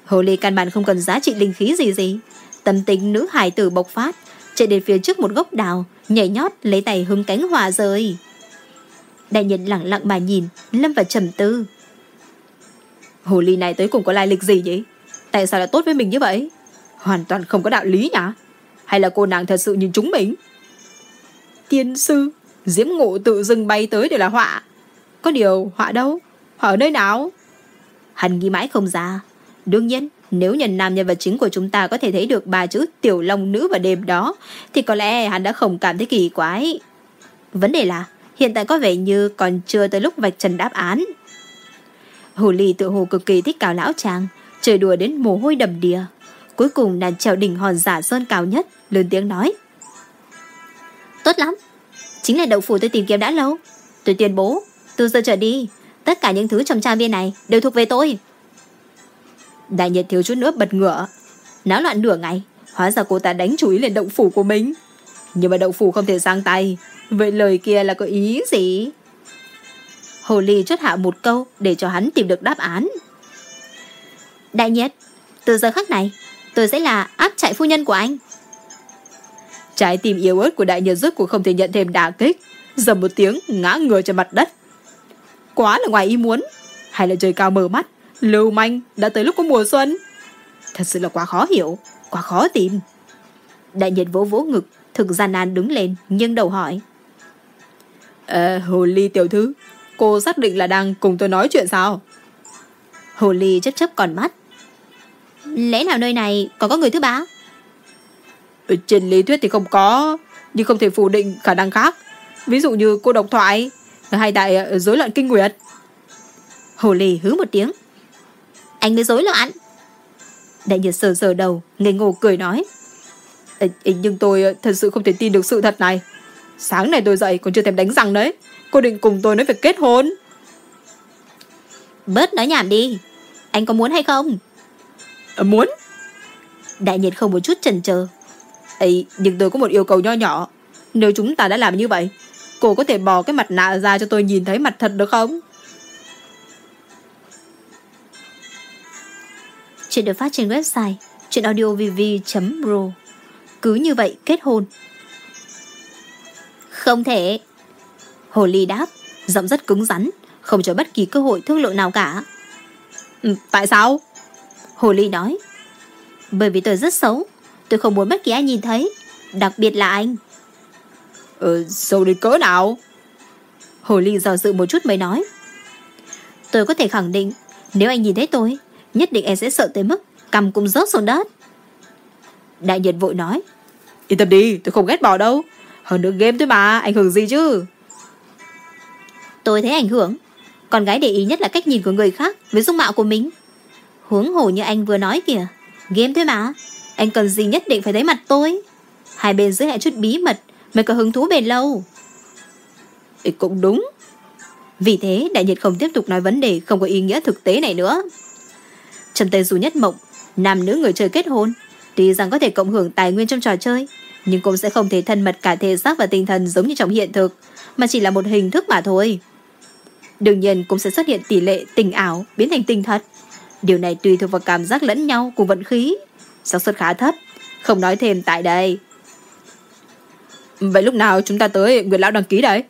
Hồ ly căn bản không cần giá trị linh khí gì gì. Tâm tình nữ hài tử bộc phát, chạy đến phía trước một gốc đào, nhảy nhót lấy tay hứng cánh hòa rời. Đại nhân lặng lặng mà nhìn, lâm vào trầm tư. Hồ ly này tới cùng có lai lịch gì vậy? Tại sao lại tốt với mình như vậy? Hoàn toàn không có đạo lý nhỉ? Hay là cô nàng thật sự nhìn chúng mình? Tiên sư, diễm ngộ tự dưng bay tới để là họa. Có điều, họa đâu? Họa ở nơi nào? Hắn nghĩ mãi không ra. Đương nhiên, nếu nhân nam nhân vật chính của chúng ta có thể thấy được ba chữ tiểu long nữ vào đêm đó, thì có lẽ hắn đã không cảm thấy kỳ quái. Vấn đề là, hiện tại có vẻ như còn chưa tới lúc vạch trần đáp án. Hồ ly tự hồ cực kỳ thích cào lão chàng, chơi đùa đến mồ hôi đầm đìa. Cuối cùng nàng trèo đỉnh hòn giả sơn cao nhất, lớn tiếng nói. Tốt lắm, chính là đậu phủ tôi tìm kiếm đã lâu. Tôi tuyên bố, từ giờ trở đi, tất cả những thứ trong trang viên này đều thuộc về tôi. Đại nhiệt thiếu chút nữa bật ngửa, náo loạn nửa ngày, hóa ra cô ta đánh chú ý lên động phủ của mình. Nhưng mà đậu phủ không thể sang tay, vậy lời kia là có ý gì? Hồ Ly chốt hạ một câu để cho hắn tìm được đáp án. Đại nhiệt, từ giờ khắc này, tôi sẽ là áp trại phu nhân của anh. Trái tim yếu ớt của đại nhiệt rốt cuộc không thể nhận thêm đả kích, dầm một tiếng ngã ngửa trên mặt đất. Quá là ngoài ý muốn, hay là trời cao mở mắt, lưu manh đã tới lúc có mùa xuân. Thật sự là quá khó hiểu, quá khó tìm. Đại nhiệt vỗ vỗ ngực, thực gian nan đứng lên, nhưng đầu hỏi. Ờ, Hồ Ly tiểu thư, cô xác định là đang cùng tôi nói chuyện sao? Hồ Ly chấp chấp còn mắt. Lẽ nào nơi này còn có người thứ ba? Ở trên lý thuyết thì không có, nhưng không thể phủ định khả năng khác. Ví dụ như cô độc thoại, hay tại ờ, rối loạn kinh nguyệt. Hồ Ly hứ một tiếng. Anh mới rối loạn. Đại nhiệt sờ sờ đầu, ngây ngô cười nói. Ê, nhưng tôi ờ, thật sự không thể tin được sự thật này. Sáng nay tôi dậy còn chưa thèm đánh răng đấy. Cô định cùng tôi nói về kết hôn. Bớt nói nhảm đi. Anh có muốn hay không? À, muốn. Đại nhiệt không một chút chần chờ. Ấy, nhưng tôi có một yêu cầu nho nhỏ. Nếu chúng ta đã làm như vậy, cô có thể bỏ cái mặt nạ ra cho tôi nhìn thấy mặt thật được không? Chuyện được phát trên website chuyenaudiovv.pro Cứ như vậy kết hôn. Không thể. Hồ Ly đáp Giọng rất cứng rắn Không cho bất kỳ cơ hội thương lượng nào cả. Ừ, Tại sao? Hồ Ly nói Bởi vì tôi rất xấu Tôi không muốn bất kỳ ai nhìn thấy Đặc biệt là anh. Ừ, xấu đến cỡ nào? Hồ Ly dò dự một chút mới nói Tôi có thể khẳng định Nếu anh nhìn thấy tôi Nhất định em sẽ sợ tới mức Cầm cũng rớt xuống đất. Đại nhiệt vội nói Yên tâm đi tôi không ghét bỏ đâu. Hơn nữa game thôi mà ảnh hưởng gì chứ? Tôi thấy ảnh hưởng. Con gái để ý nhất là cách nhìn của người khác Với dung mạo của mình. Huống hồ như anh vừa nói kìa Game thôi mà Anh cần gì nhất định phải thấy mặt tôi. Hai bên giữ lại chút bí mật Mới có hứng thú bền lâu. Ê, Cũng đúng. Vì thế đại nhiệt không tiếp tục nói vấn đề Không có ý nghĩa thực tế này nữa trong Tây dù nhất mộng Nam nữ người chơi kết hôn Tuy rằng có thể cộng hưởng tài nguyên trong trò chơi Nhưng cũng sẽ không thể thân mật cả thể xác và tinh thần Giống như trong hiện thực Mà chỉ là một hình thức mà thôi Đương nhiên cũng sẽ xuất hiện tỷ lệ tình ảo biến thành tình thật. Điều này tùy thuộc vào cảm giác lẫn nhau cùng vận khí. xác suất khá thấp, không nói thêm tại đây. Vậy lúc nào chúng ta tới Nguyệt Lão đăng ký đấy?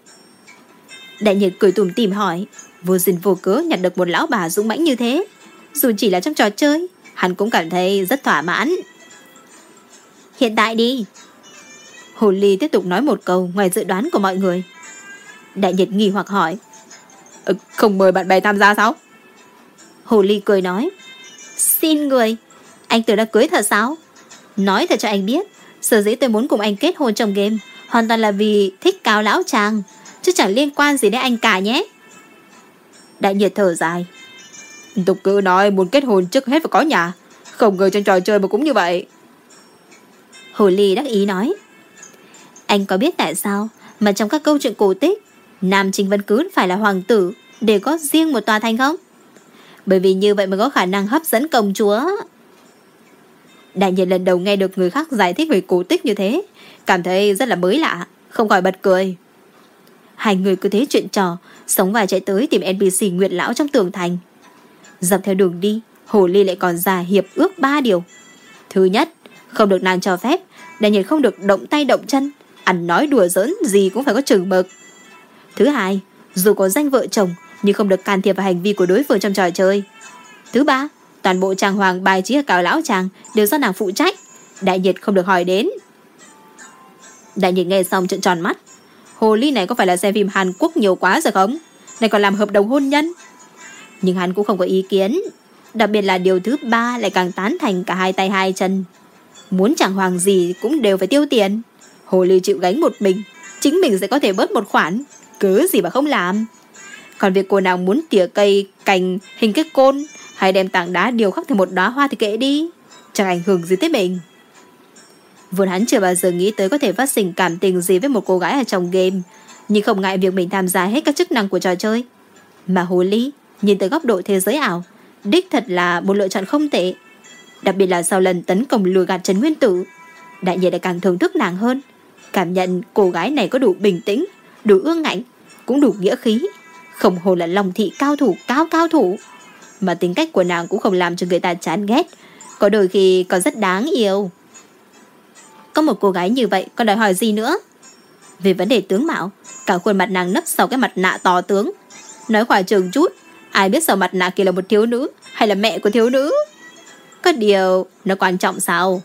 Đại nhiệt cười tùm tìm hỏi, vô dình vô cớ nhặt được một lão bà dũng mãnh như thế. Dù chỉ là trong trò chơi, hắn cũng cảm thấy rất thỏa mãn. Hiện tại đi. Hồ Ly tiếp tục nói một câu ngoài dự đoán của mọi người. Đại nhiệt nghi hoặc hỏi. Ờ, không mời bạn bè tham gia sao? Hồ Ly cười nói. Xin người, anh tưởng đã cưới thật sao? Nói thật cho anh biết, sở dĩ tôi muốn cùng anh kết hôn trong game hoàn toàn là vì thích cao lão chàng, chứ chẳng liên quan gì đến anh cả nhé. Đại nhiệt thở dài. Tục cứ nói muốn kết hôn trước hết phải có nhà, không ngờ trong trò chơi mà cũng như vậy. Hồ Ly đắc ý nói. Anh có biết tại sao mà trong các câu chuyện cổ tích Nam Trình vẫn cứ phải là hoàng tử để có riêng một tòa thành không? Bởi vì như vậy mới có khả năng hấp dẫn công chúa. Đại nhiên lần đầu nghe được người khác giải thích về cổ tích như thế, cảm thấy rất là mới lạ, không khỏi bật cười. Hai người cứ thế chuyện trò, sống và chạy tới tìm NPC Nguyệt Lão trong tường thành. Dọc theo đường đi, Hồ Ly lại còn ra hiệp ước ba điều. Thứ nhất, không được nàng cho phép, đại nhiệt không được động tay động chân, ăn nói đùa giỡn gì cũng phải có chừng mực. Thứ hai, dù có danh vợ chồng nhưng không được can thiệp vào hành vi của đối phương trong trò chơi. Thứ ba, toàn bộ trang hoàng bài trí ở cào lão chàng đều do nàng phụ trách. Đại nhiệt không được hỏi đến. Đại nhiệt nghe xong trợn tròn mắt. Hồ ly này có phải là xem phim Hàn Quốc nhiều quá rồi không? Này còn làm hợp đồng hôn nhân. Nhưng hắn cũng không có ý kiến. Đặc biệt là điều thứ ba lại càng tán thành cả hai tay hai chân. Muốn chẳng hoàng gì cũng đều phải tiêu tiền. Hồ ly chịu gánh một mình. Chính mình sẽ có thể bớt một khoản. Cứ gì mà không làm. Còn việc cô nàng muốn tỉa cây, cành, hình cái côn hay đem tảng đá điều khắc thành một đóa hoa thì kệ đi. Chẳng ảnh hưởng gì tới mình. Vốn hắn chưa bao giờ nghĩ tới có thể phát sinh cảm tình gì với một cô gái ở trong game, nhưng không ngại việc mình tham gia hết các chức năng của trò chơi. Mà hồ ly, nhìn từ góc độ thế giới ảo, đích thật là một lựa chọn không tệ. Đặc biệt là sau lần tấn công lừa gạt Trần Nguyên Tử, đại nhiệt đã càng thưởng thức nàng hơn. Cảm nhận cô gái này có đủ bình tĩnh, đủ ương ngạnh, cũng đủ nghĩa khí. Không hồ là lòng thị cao thủ cao cao thủ. Mà tính cách của nàng cũng không làm cho người ta chán ghét. Có đôi khi còn rất đáng yêu. Có một cô gái như vậy còn đòi hỏi gì nữa? Về vấn đề tướng mạo, cả khuôn mặt nàng nấp sau cái mặt nạ to tướng. Nói khoa trường chút, ai biết sở mặt nạ kia là một thiếu nữ hay là mẹ của thiếu nữ? Có điều, nó quan trọng sao?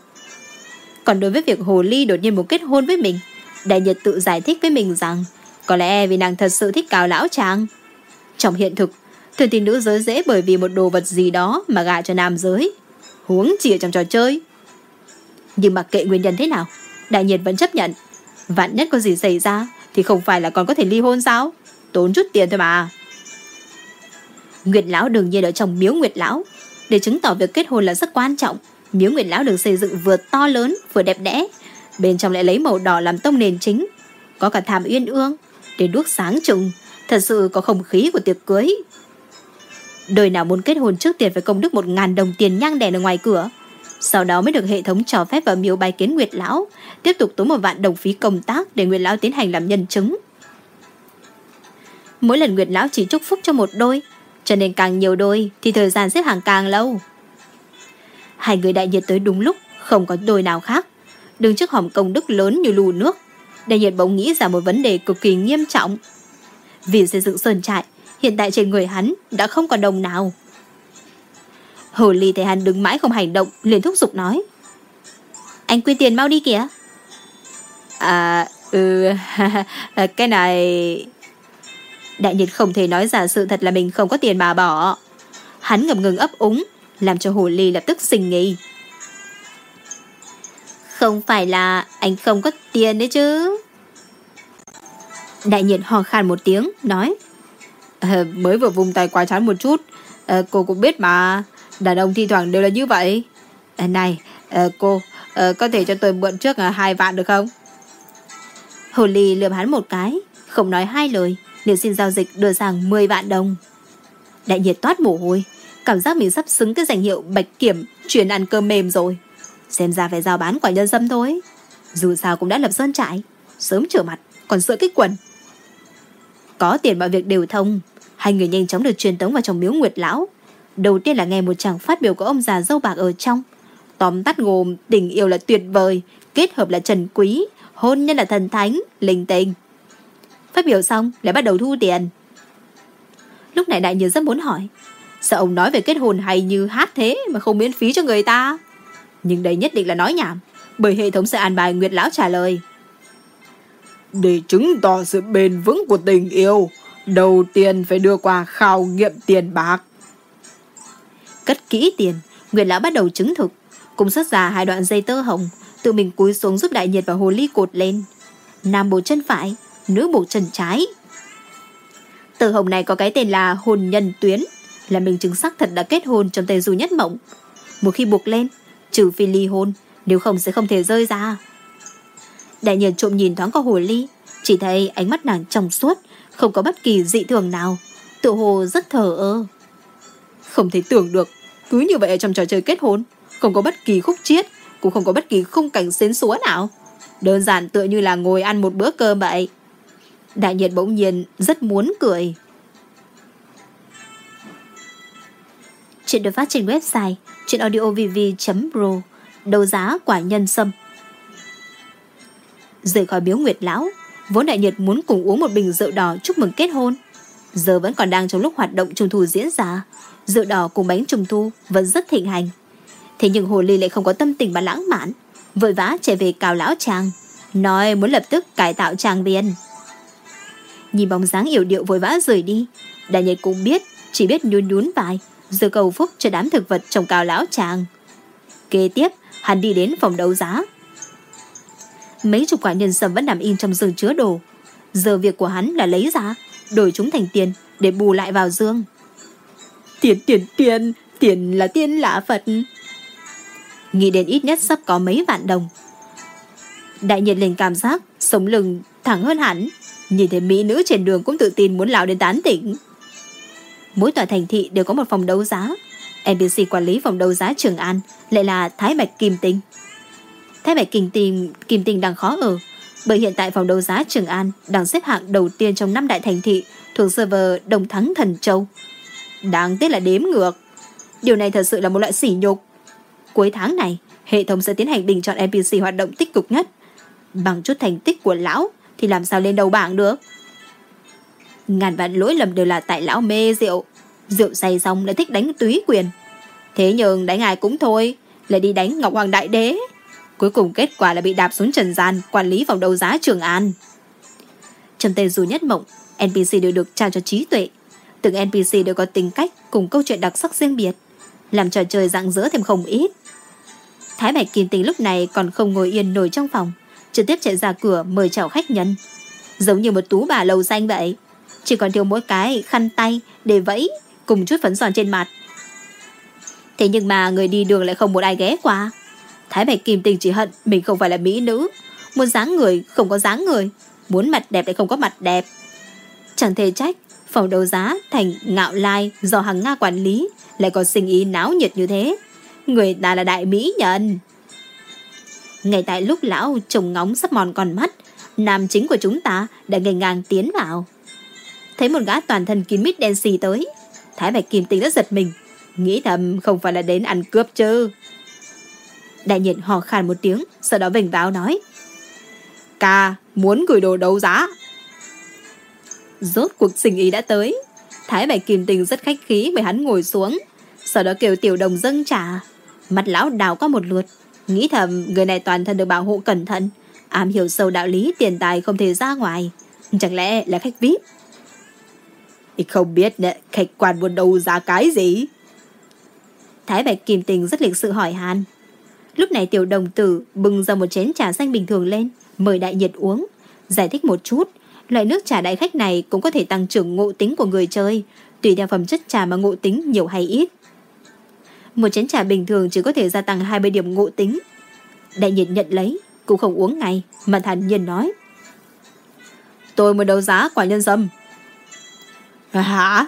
Còn đối với việc Hồ Ly đột nhiên muốn kết hôn với mình, Đại Nhật tự giải thích với mình rằng có lẽ vì nàng thật sự thích cao lão chàng. Trong hiện thực, thường thì nữ giới dễ bởi vì một đồ vật gì đó mà gả cho nam giới. Huống chỉ ở trong trò chơi. Nhưng mặc kệ nguyên nhân thế nào, Đại nhật vẫn chấp nhận. Vạn nhất có gì xảy ra thì không phải là còn có thể ly hôn sao? Tốn chút tiền thôi mà. Nguyệt Lão đường nhiên ở trong miếu Nguyệt Lão. Để chứng tỏ việc kết hôn là rất quan trọng. Miếu Nguyệt Lão được xây dựng vừa to lớn vừa đẹp đẽ. Bên trong lại lấy màu đỏ làm tông nền chính. Có cả thảm uyên ương, để đuốc sáng trùng. Thật sự có không khí của tiệc cưới. Đời nào muốn kết hôn trước tiền phải công đức một ngàn đồng tiền nhang đèn ở ngoài cửa. Sau đó mới được hệ thống cho phép vào miếu bài kiến Nguyệt Lão, tiếp tục tốn một vạn đồng phí công tác để Nguyệt Lão tiến hành làm nhân chứng. Mỗi lần Nguyệt Lão chỉ chúc phúc cho một đôi, cho nên càng nhiều đôi thì thời gian xếp hàng càng lâu. Hai người đại nhiệt tới đúng lúc, không có đôi nào khác. Đứng trước hòm công đức lớn như lù nước, đại nhiệt bỗng nghĩ ra một vấn đề cực kỳ nghiêm trọng. Vì xây dựng sơn trại, hiện tại trên người hắn đã không còn đồng nào. Hồ ly thấy hắn đứng mãi không hành động, liền thúc giục nói. Anh quy tiền mau đi kìa. À, ừ, cái này... Đại nhiệt không thể nói ra sự thật là mình không có tiền mà bỏ. Hắn ngập ngừng ấp úng, làm cho hồ ly lập tức sinh nghi. Không phải là anh không có tiền đấy chứ. Đại nhiệt hò khan một tiếng, nói. À, mới vừa vùng tay quá chán một chút, à, cô cũng biết mà, đàn ông thi thoảng đều là như vậy. À, này, à, cô, à, có thể cho tôi mượn trước à, hai vạn được không? Hồ ly lườm hắn một cái, không nói hai lời, liền xin giao dịch đưa sang 10 vạn đồng. Đại nhiệt toát mồ hôi, cảm giác mình sắp xứng cái danh hiệu bạch kiểm chuyên ăn cơm mềm rồi. Xem ra phải giao bán quả nhân dâm thôi. Dù sao cũng đã lập sơn trại, sớm trở mặt, còn sợ kích quần. Có tiền mọi việc đều thông, hai người nhanh chóng được truyền tống vào trong miếu Nguyệt Lão. Đầu tiên là nghe một chàng phát biểu của ông già dâu bạc ở trong. Tóm tắt gồm tình yêu là tuyệt vời, kết hợp là trần quý, hôn nhân là thần thánh, linh tinh. Phát biểu xong lại bắt đầu thu tiền. Lúc này đại nhân rất muốn hỏi, sao ông nói về kết hôn hay như hát thế mà không miễn phí cho người ta? Nhưng đây nhất định là nói nhảm, bởi hệ thống sẽ an bài Nguyệt Lão trả lời. Để chứng tỏ sự bền vững của tình yêu, đầu tiên phải đưa qua khảo nghiệm tiền bạc. Cất kỹ tiền, Nguyệt Lão bắt đầu chứng thực, cùng xuất ra hai đoạn dây tơ hồng, tự mình cúi xuống giúp đại nhiệt và hồ ly cột lên. Nam bộ chân phải, nữ bộ chân trái. Tờ hồng này có cái tên là hồn nhân tuyến, là mình chứng xác thật đã kết hôn trong tay du nhất mộng. Một khi buộc lên, trừ phi ly hôn, nếu không sẽ không thể rơi ra. Đại nhân trộm nhìn thoáng qua hồ ly, chỉ thấy ánh mắt nàng trong suốt, không có bất kỳ dị thường nào, tự hồ rất thờ ơ. Không thể tưởng được, cứ như vậy ở trong trò chơi kết hôn, không có bất kỳ khúc chiết, cũng không có bất kỳ khung cảnh xến xúa nào. Đơn giản tựa như là ngồi ăn một bữa cơm vậy. Đại nhiệt bỗng nhiên rất muốn cười. Chuyện được phát trên website chuyenaudiovv.pro đầu giá quả nhân sâm. Rời khỏi biếu Nguyệt Lão, Vốn đại nhiệt muốn cùng uống một bình rượu đỏ chúc mừng kết hôn. Giờ vẫn còn đang trong lúc hoạt động trung thu diễn ra, Rượu đỏ cùng bánh trung thu vẫn rất thịnh hành. Thế nhưng Hồ Ly lại không có tâm tình mà lãng mạn, Vội vã chạy về cào lão chàng, Nói muốn lập tức cải tạo trang viên Nhìn bóng dáng yểu điệu vội vã rời đi Đại nhật cũng biết Chỉ biết nhún nhún vai Giờ cầu phúc cho đám thực vật trồng cao lão chàng Kế tiếp Hắn đi đến phòng đấu giá Mấy chục quả nhân sâm vẫn nằm in trong giường chứa đồ Giờ việc của hắn là lấy ra đổi chúng thành tiền để bù lại vào dương. Tiền tiền tiền, tiền là tiền lạ Phật. Nghĩ đến ít nhất sắp có mấy vạn đồng. Đại nhiệt liền cảm giác sống lưng thẳng hơn hẳn. Nhìn thấy mỹ nữ trên đường cũng tự tin muốn lão đến tán tỉnh. Mỗi tòa thành thị đều có một phòng đấu giá. NBC quản lý phòng đấu giá Trường An lại là Thái Bạch Kim Tinh. Thái Bạch Kim Tinh, Kim Tinh đang khó ở bởi hiện tại phòng đấu giá Trường An đang xếp hạng đầu tiên trong năm đại thành thị thuộc server Đồng Thắng Thần Châu. Đáng tiếc là đếm ngược. Điều này thật sự là một loại sỉ nhục. Cuối tháng này, hệ thống sẽ tiến hành bình chọn NPC hoạt động tích cực nhất. Bằng chút thành tích của lão thì làm sao lên đầu bảng được. Ngàn vạn lỗi lầm đều là tại lão mê rượu. Rượu say xong lại thích đánh túy quyền. Thế nhưng đánh ai cũng thôi, lại đi đánh Ngọc Hoàng Đại Đế. Cuối cùng kết quả là bị đạp xuống trần gian quản lý phòng đấu giá Trường An. Trong tên dù nhất mộng, NPC đều được trao cho trí tuệ. Từng NPC đều có tính cách cùng câu chuyện đặc sắc riêng biệt, làm trò chơi dạng dỡ thêm không ít. Thái Bạch Kim Tinh lúc này còn không ngồi yên nổi trong phòng, trực tiếp chạy ra cửa mời chào khách nhân. Giống như một tú bà lầu xanh vậy. Chỉ còn thiếu mỗi cái khăn tay để vẫy cùng chút phấn son trên mặt. Thế nhưng mà người đi đường lại không một ai ghé qua. Thái Bạch Kim tình chỉ hận mình không phải là mỹ nữ. Muốn dáng người không có dáng người. Muốn mặt đẹp lại không có mặt đẹp. Chẳng thể trách phòng đấu giá thành ngạo lai do hàng Nga quản lý lại có sinh ý náo nhiệt như thế. Người ta là đại mỹ nhân. Ngay tại lúc lão trông ngóng sắp mòn con mắt, nam chính của chúng ta đã ngây ngang tiến vào. Thấy một gã toàn thân kín mít đen xì tới, Thái Bạch Kim Tinh đã giật mình, nghĩ thầm không phải là đến ăn cướp chứ. Đại nhiệt hò khàn một tiếng, sau đó vểnh báo nói. Ca, muốn gửi đồ đấu giá. Rốt cuộc sinh ý đã tới. Thái Bạch Kim Tinh rất khách khí mời hắn ngồi xuống, sau đó kêu tiểu đồng dâng trả. Mặt lão đào qua một lượt, nghĩ thầm người này toàn thân được bảo hộ cẩn thận, am hiểu sâu đạo lý tiền tài không thể ra ngoài. Chẳng lẽ là khách VIP? Không biết khách quan muốn đầu giá cái gì? Thái Bạch Kim tình rất lịch sự hỏi han. Lúc này tiểu đồng tử bưng ra một chén trà xanh bình thường lên, mời đại nhiệt uống. Giải thích một chút, loại nước trà đại khách này cũng có thể tăng trưởng ngộ tính của người chơi, tùy theo phẩm chất trà mà ngộ tính nhiều hay ít. Một chén trà bình thường chỉ có thể gia tăng 20 điểm ngộ tính. Đại nhiệt nhận lấy, cũng không uống ngay, mà thản nhiên nói. Tôi muốn đấu giá quả nhân sâm. Hả?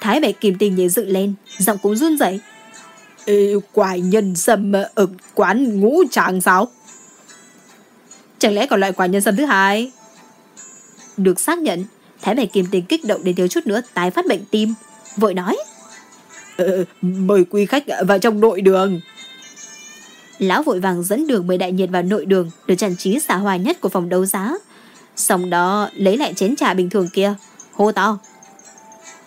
Thái bạch kìm tình nhảy dựng lên, giọng cũng run rẩy. Ê, quả nhân sâm ở quán ngũ tràng sao? Chẳng lẽ còn loại quả nhân sâm thứ hai? Được xác nhận, Thái bạch kìm tình kích động đến thiếu chút nữa tái phát bệnh tim. Vội nói. Ờ, mời quý khách vào trong nội đường. Lão vội vàng dẫn đường mời đại nhiệt vào nội đường được trang trí xả hoa nhất của phòng đấu giá. Xong đó lấy lại chén trà bình thường kia, hô to.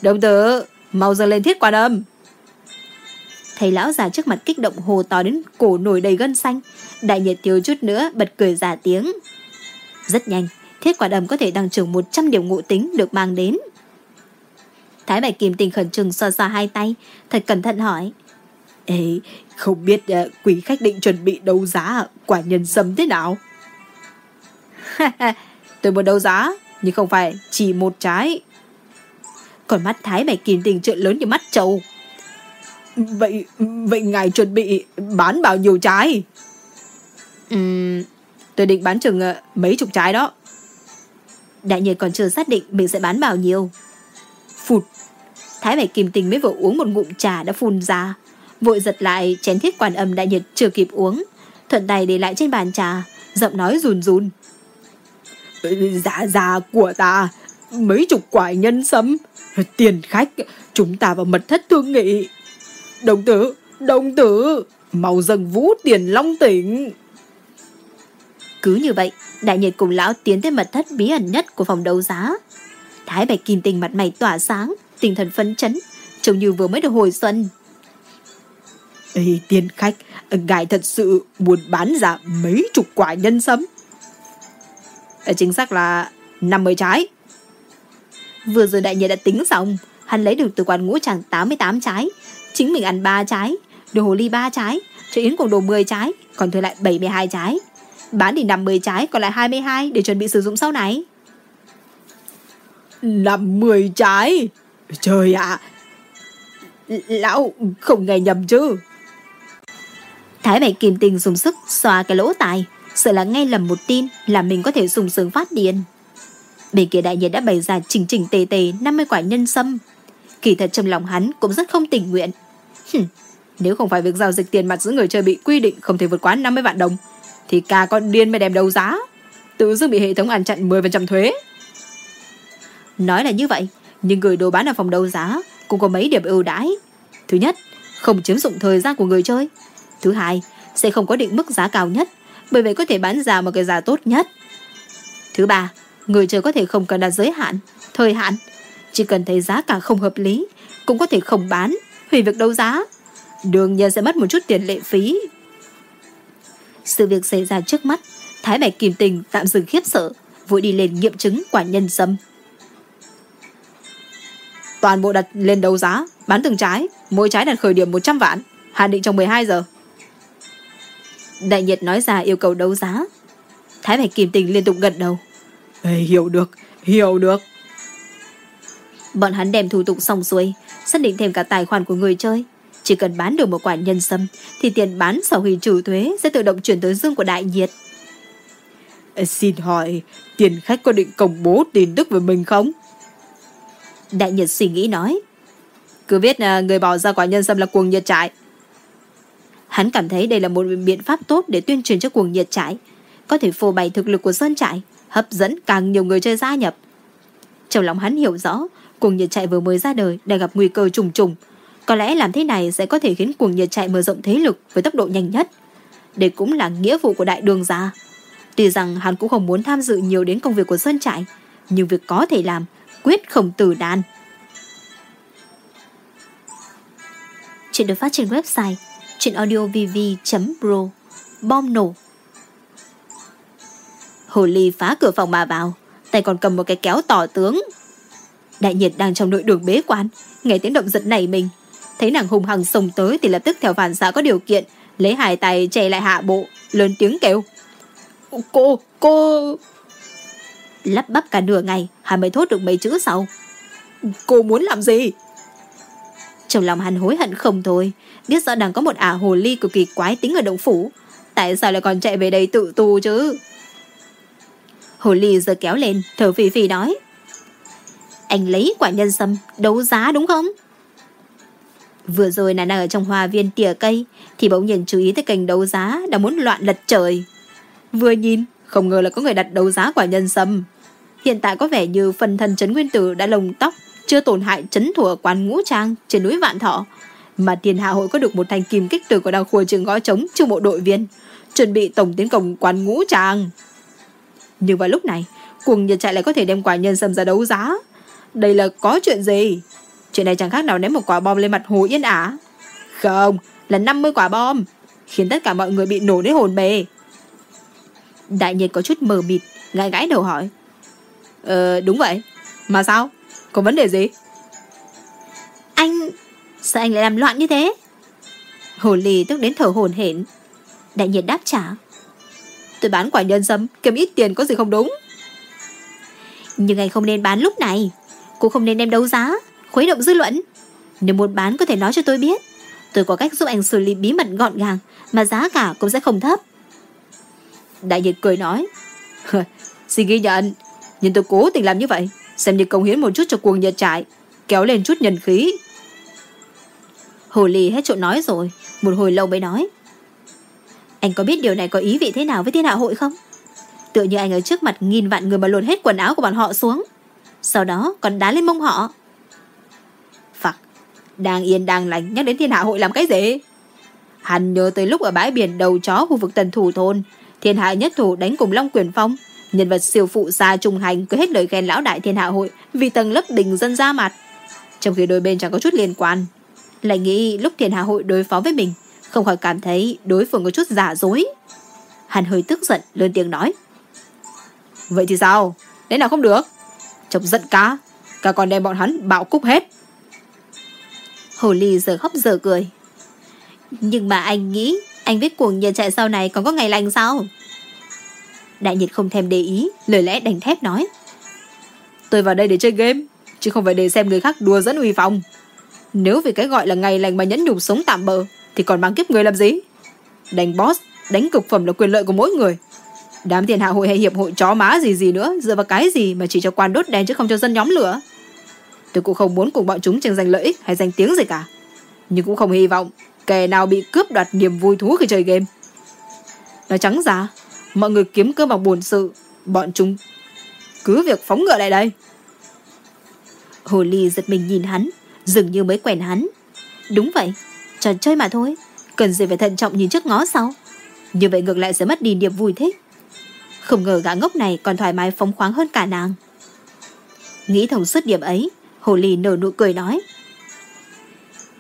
Đồng tử, mau dâng lên thiết quan âm. Thấy lão già trước mặt kích động hồ to đến cổ nổi đầy gân xanh, đại nhiệt thiếu chút nữa bật cười giả tiếng. Rất nhanh, thiết quả đầm có thể tăng trưởng 100 điểm ngộ tính được mang đến. Thái Bạch Kim Tinh khẩn trương xoa xoa hai tay, thật cẩn thận hỏi. Ê, không biết uh, quý khách định chuẩn bị đấu giá quả nhân sâm thế nào? Tôi muốn đấu giá, nhưng không phải chỉ một trái. Còn mắt Thái Bạch Kim Tinh trợn lớn như mắt trâu. Vậy, vậy ngài chuẩn bị bán bao nhiêu trái? Uhm, tôi định bán chừng uh, mấy chục trái đó. Đại nhiệt còn chưa xác định mình sẽ bán bao nhiêu. Phụt, Thái Bạch Kim Tinh mới vừa uống một ngụm trà đã phun ra. Vội giật lại chén thiết quan âm đại nhiệt chưa kịp uống. Thuận tay để lại trên bàn trà, giọng nói run run. Dạ dạ của ta, mấy chục quả nhân sâm, tiền khách, chúng ta vào mật thất thương nghị. Đồng tử, đồng tử, mau dâng vũ tiền long tỉnh. Cứ như vậy, đại nhiệt cùng lão tiến tới mật thất bí ẩn nhất của phòng đấu giá. Thái Bạch Kim Tinh mặt mày tỏa sáng, tinh thần phấn chấn, trông như vừa mới được hồi xuân. Ê, tiên khách, ngài thật sự muốn bán ra mấy chục quả nhân sâm. À, chính xác là 50 trái. Vừa rồi đại nhiệt đã tính xong, hắn lấy được từ quán ngũ chẳng 88 trái, chính mình ăn 3 trái, đồ hồ ly 3 trái, cho Yến cùng đồ 10 trái, còn thừa lại 72 trái. Bán thì 50 trái, còn lại 22 để chuẩn bị sử dụng sau này. Năm mười trái. Trời ạ. Lão không nghe nhầm chứ. Thái Bạch Kim Tinh dùng sức xòa cái lỗ tai, sợ là nghe lầm một tin là mình có thể dùng sướng phát điên. Bên kia đại nhiệt đã bày ra chỉnh chỉnh tề tề 50 quả nhân sâm. Kỳ thật trong lòng hắn cũng rất không tình nguyện. Hừm, nếu không phải việc giao dịch tiền mặt giữa người chơi bị quy định không thể vượt quá 50 vạn đồng, thì ca con điên mới đem đấu giá. Tự dưng bị hệ thống ăn chặn 10% thuế. Nói là như vậy, nhưng người đồ bán ở phòng đấu giá cũng có mấy điểm ưu đãi. Thứ nhất, không chiếm dụng thời gian của người chơi. Thứ hai, sẽ không có định mức giá cao nhất, bởi vậy có thể bán ra một cái giá tốt nhất. Thứ ba, người chơi có thể không cần đặt giới hạn, thời hạn. Chỉ cần thấy giá cả không hợp lý, cũng có thể không bán, hủy việc đấu giá. Đương nhiên sẽ mất một chút tiền lệ phí. Sự việc xảy ra trước mắt, Thái Bạch Kim Tình tạm dừng khiếp sợ, vội đi lên nghiệm chứng quả nhân sâm. Toàn bộ đặt lên đấu giá, bán từng trái, mỗi trái đặt khởi điểm 100 vạn, hạn định trong 12 giờ. Đại nhiệt nói ra yêu cầu đấu giá. Thái Bạch Kim Tình liên tục gật đầu. Ê, hiểu được, hiểu được. Bọn hắn đem thủ tục xong xuôi, xác định thêm cả tài khoản của người chơi. Chỉ cần bán được một quả nhân sâm, thì tiền bán sau khi trừ thuế sẽ tự động chuyển tới dương của đại nhiệt. Xin hỏi, tiền khách có định công bố tin tức về mình không? Đại Nhật suy nghĩ nói. Cứ biết à, người bỏ ra quả nhân sâm là cuồng nhiệt trại. Hắn cảm thấy đây là một biện pháp tốt để tuyên truyền cho cuồng nhiệt trại. Có thể phô bày thực lực của Sơn trại, hấp dẫn càng nhiều người chơi gia nhập. Trong lòng hắn hiểu rõ, cuồng nhiệt trại vừa mới ra đời đã gặp nguy cơ trùng trùng. Có lẽ làm thế này sẽ có thể khiến cuồng nhiệt trại mở rộng thế lực với tốc độ nhanh nhất. Đây cũng là nghĩa vụ của đại đường gia. Tuy rằng hắn cũng không muốn tham dự nhiều đến công việc của Sơn trại, nhưng việc có thể làm, quyết không từ đàn. Chuyện được phát trên website chuyệnaudiovv.pro Bom nổ. Hồ Ly phá cửa phòng mà vào Tay còn cầm một cái kéo tỏ tướng. Đại nhiệt đang trong nội đường bế quan Nghe tiếng động giật nảy mình. Thấy nàng hùng hằng sùng tới Thì lập tức theo phản xạ có điều kiện Lấy hai tay che lại hạ bộ Lớn tiếng kêu. Cô, cô Lắp bắp cả nửa ngày Hà mới thốt được mấy chữ sau. Cô muốn làm gì? Trong lòng hắn hối hận không thôi Biết rõ đang có một ả hồ ly cực kỳ quái tính ở động phủ. Tại sao lại còn chạy về đây tự tu chứ? Hồ ly giờ kéo lên Thở phì phì nói. Anh lấy quả nhân sâm Đấu giá đúng không? Vừa rồi nàng đang ở trong hoa viên tỉa cây Thì bỗng nhiên chú ý tới kênh đấu giá Đang muốn loạn lật trời. Vừa nhìn không ngờ là có người đặt đấu giá quả nhân sâm Hiện tại có vẻ như phần thân chấn nguyên tử đã lồng tóc chưa tổn hại chấn thủ ở quán ngũ trang trên núi Vạn Thọ. Mà tiền hạ hội có được một thanh kim kích từ của đào khua trường gõ trống cho bộ đội viên, chuẩn bị tổng tiến công quán ngũ trang. Nhưng vào lúc này, cuồng nhiệt chạy lại có thể đem quả nhân sâm ra đấu giá. Đây là có chuyện gì? Chuyện này chẳng khác nào ném một quả bom lên mặt Hồ Yên Ả. Không, là 50 quả bom, khiến tất cả mọi người bị nổ đến hồn bề. Đại nhiệt có chút mờ mịt, gãi gãi đầu hỏi. Ờ, đúng vậy. Mà sao? Có vấn đề gì? Anh... Sao anh lại làm loạn như thế? Hồ ly tức đến thở hồn hển. Đại nhiệt đáp trả. Tôi bán quả nhân sâm, kiếm ít tiền có gì không đúng. Nhưng anh không nên bán lúc này. Cũng không nên đem đấu giá, khuấy động dư luận. Nếu muốn bán có thể nói cho tôi biết. Tôi có cách giúp anh xử lý bí mật gọn gàng, mà giá cả cũng sẽ không thấp. Đại dịch cười nói. Xin ghi nhận, nhưng tôi cố tình làm như vậy xem như công hiến một chút cho cuồng nhiệt trại, kéo lên chút nhân khí. Hồ Ly hết chỗ nói rồi, một hồi lâu mới nói. Anh có biết điều này có ý vị thế nào với thiên hạ hội không? Tựa như anh ở trước mặt nghìn vạn người mà lột hết quần áo của bọn họ xuống. Sau đó còn đá lên mông họ. Phật, đang yên đang lành nhắc đến thiên hạ hội làm cái gì? Hắn nhớ tới lúc ở bãi biển đầu chó khu vực tần thủ thôn, thiên hạ nhất thủ đánh cùng Long Quyền Phong, Nhân vật siêu phụ gia trung hành cứ hết lời khen lão đại thiên hạ hội vì tầng lớp bình dân ra mặt. Trong khi đôi bên chẳng có chút liên quan. Lại nghĩ lúc thiên hạ hội đối phó với mình, không khỏi cảm thấy đối phương có chút giả dối. Hắn hơi tức giận, lớn tiếng nói. Vậy thì sao? Đấy nào không được? Chọc giận cá, cả còn đem bọn hắn bạo cúc hết. Hồ Ly giờ khóc giờ cười. Nhưng mà anh nghĩ anh biết cuồng nhiệt chạy sau này còn có ngày lành sao? Đại nhiệt không thèm để ý, lời lẽ đành thép nói. Tôi vào đây để chơi game, chứ không phải để xem người khác đùa dẫn uy phong. Nếu vì cái gọi là ngày lành mà nhẫn nhục sống tạm bợ, thì còn mang kiếp người làm gì? Đánh boss, đánh cực phẩm là quyền lợi của mỗi người. Đám tiền hạ hội hay hiệp hội chó má gì gì nữa, dựa vào cái gì mà chỉ cho quan đốt đèn chứ không cho dân nhóm lửa. Tôi cũng không muốn cùng bọn chúng tranh giành lợi ích hay danh tiếng gì cả. Nhưng cũng không hy vọng kẻ nào bị cướp đoạt niềm vui thú khi chơi game. Nói trắng ra, mọi người kiếm cơ bằng buồn sự, bọn chúng cứ việc phóng ngựa lại đây. Hồ Ly giật mình nhìn hắn, dường như mới quen hắn. Đúng vậy, trò chơi mà thôi, cần gì phải thận trọng nhìn trước ngó sau. Như vậy ngược lại sẽ mất đi niềm vui thích. Không ngờ gã ngốc này còn thoải mái phóng khoáng hơn cả nàng. Nghĩ thông suốt điểm ấy, Hồ Ly nở nụ cười nói.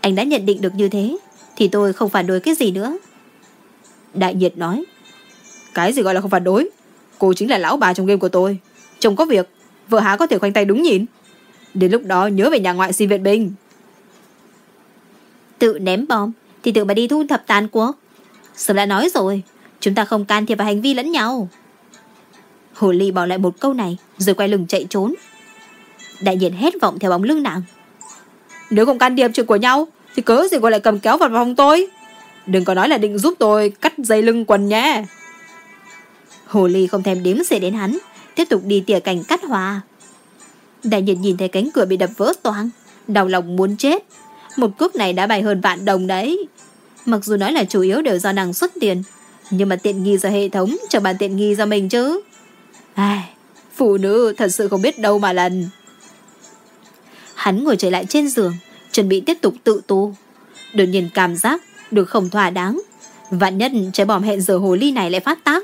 Anh đã nhận định được như thế, thì tôi không phản đối cái gì nữa. Đại nhiệt nói. Cái gì gọi là không phản đối? Cô chính là lão bà trong game của tôi. Chồng có việc, vợ há có thể khoanh tay đúng nhìn. Đến lúc đó nhớ về nhà ngoại xin viện binh. Tự ném bom thì tự mà đi thu thập tàn quốc. Sớm đã nói rồi, chúng ta không can thiệp vào hành vi lẫn nhau. Hồ Ly bỏ lại một câu này rồi quay lưng chạy trốn. Đại nhiệt hét vọng theo bóng lưng nàng. Nếu không can thiệp chuyện của nhau thì cớ gì cô lại cầm kéo vào phòng tôi. Đừng có nói là định giúp tôi cắt dây lưng quần nhé. Hồ Ly không thèm đếm xỉa đến hắn, tiếp tục đi tỉa cành cắt hòa. Đại nhiệt nhìn thấy cánh cửa bị đập vỡ toang, đau lòng muốn chết. Một cước này đã bày hơn vạn đồng đấy. Mặc dù nói là chủ yếu đều do nàng xuất tiền, nhưng mà tiện nghi do hệ thống, chẳng bàn tiện nghi do mình chứ. Ai, phụ nữ thật sự không biết đâu mà lần. Hắn ngồi trở lại trên giường, chuẩn bị tiếp tục tự tu. Đột nhiên cảm giác được không thỏa đáng. Vạn nhất trái bom hẹn giờ hồ ly này lại phát tác.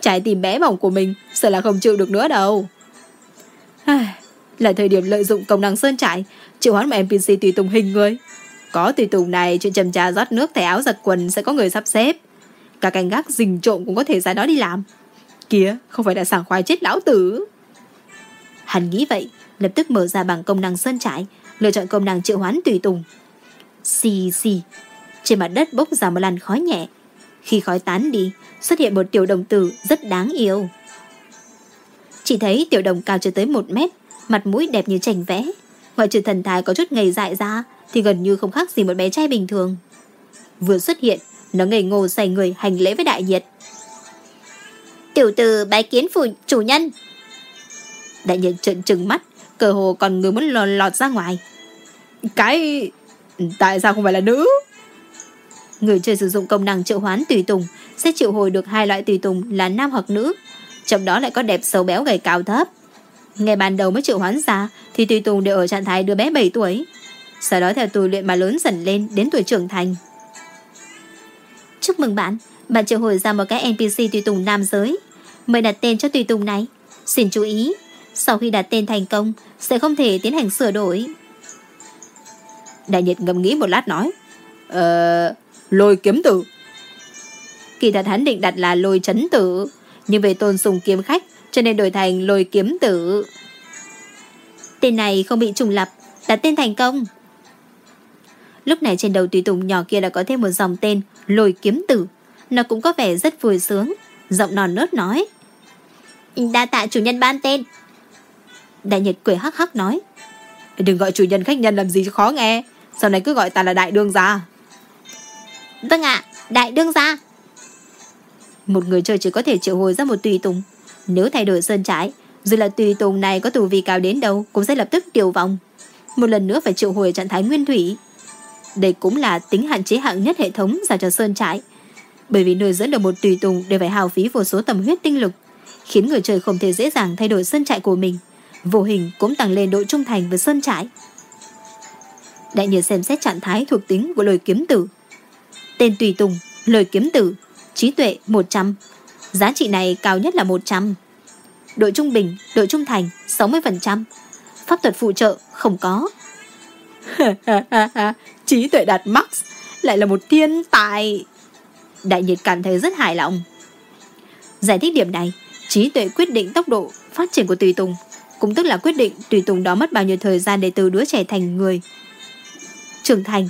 Trái tim bé bỏng của mình sợ là không chịu được nữa đâu. là thời điểm lợi dụng công năng sơn trại, triệu hoán một NPC tùy tùng hình người. Có tùy tùng này, chuyện chầm trà rót nước thay áo giặt quần sẽ có người sắp xếp. Cả canh gác rình trộm cũng có thể ra đó đi làm. Kìa, không phải đã sảng khoái chết lão tử. Hắn nghĩ vậy, lập tức mở ra bằng công năng sơn trại, lựa chọn công năng triệu hoán tùy tùng. Xì xì, trên mặt đất bốc ra một làn khói nhẹ. Khi khói tán đi, xuất hiện một tiểu đồng tử rất đáng yêu. Chỉ thấy tiểu đồng cao chưa tới một mét, mặt mũi đẹp như tranh vẽ. Ngoại trừ thần thái có chút ngây dại ra, thì gần như không khác gì một bé trai bình thường. Vừa xuất hiện, nó ngây ngô say người hành lễ với đại nhiệt. Tiểu tử bái kiến phủ chủ nhân. Đại nhiệt trợn trừng mắt, cờ hồ còn người muốn lọt, lọt ra ngoài. Cái... Tại sao không phải là nữ? Người chơi sử dụng công năng triệu hoán tùy tùng sẽ triệu hồi được hai loại tùy tùng là nam hoặc nữ, trong đó lại có đẹp xấu béo gầy cao thấp. Ngày ban đầu mới triệu hoán ra thì tùy tùng đều ở trạng thái đứa bé 7 tuổi. Sau đó theo tùy luyện mà lớn dần lên đến tuổi trưởng thành. Chúc mừng bạn, bạn triệu hồi ra một cái NPC tùy tùng nam giới. Mời đặt tên cho tùy tùng này. Xin chú ý, sau khi đặt tên thành công sẽ không thể tiến hành sửa đổi. Đại nhiệt ngầm nghĩ một lát nói. Ờ, lôi kiếm tử. Kỳ thật hắn định đặt là lôi chấn tử, nhưng về tôn sùng kiếm khách cho nên đổi thành lôi kiếm tử. Tên này không bị trùng lập, đặt tên thành công. Lúc này trên đầu tùy tùng nhỏ kia đã có thêm một dòng tên lôi kiếm tử. Nó cũng có vẻ rất vui sướng, giọng non nớt nói. Đa tạ chủ nhân ban tên. Đại Nhật cười hắc hắc nói. Đừng gọi chủ nhân khách nhân làm gì cho khó nghe. Sau này cứ gọi ta là đại đương gia. Vâng ạ, đại đương gia. Một người chơi chỉ có thể triệu hồi ra một tùy tùng. Nếu thay đổi sơn trái, dù là tùy tùng này có tù vi cao đến đâu cũng sẽ lập tức tiêu vong. Một lần nữa phải triệu hồi trạng thái nguyên thủy. Đây cũng là tính hạn chế hạng nhất hệ thống giao cho sơn trại. Bởi vì nuôi dẫn được một tùy tùng đều phải hào phí vô số tầm huyết tinh lực, khiến người chơi không thể dễ dàng thay đổi sơn trại của mình. Vô hình cũng tăng lên độ trung thành với sơn trại. Đại nhiệt xem xét trạng thái thuộc tính của lời kiếm tử. Tên tùy tùng, lời kiếm tử, trí tuệ 100. Giá trị này cao nhất là 100. đội trung bình, đội trung thành 60%. Pháp thuật phụ trợ không có. trí tuệ đạt max, lại là một thiên tài. Đại nhiệt cảm thấy rất hài lòng. Giải thích điểm này, trí tuệ quyết định tốc độ phát triển của tùy tùng, cũng tức là quyết định tùy tùng đó mất bao nhiêu thời gian để từ đứa trẻ thành người trưởng thành.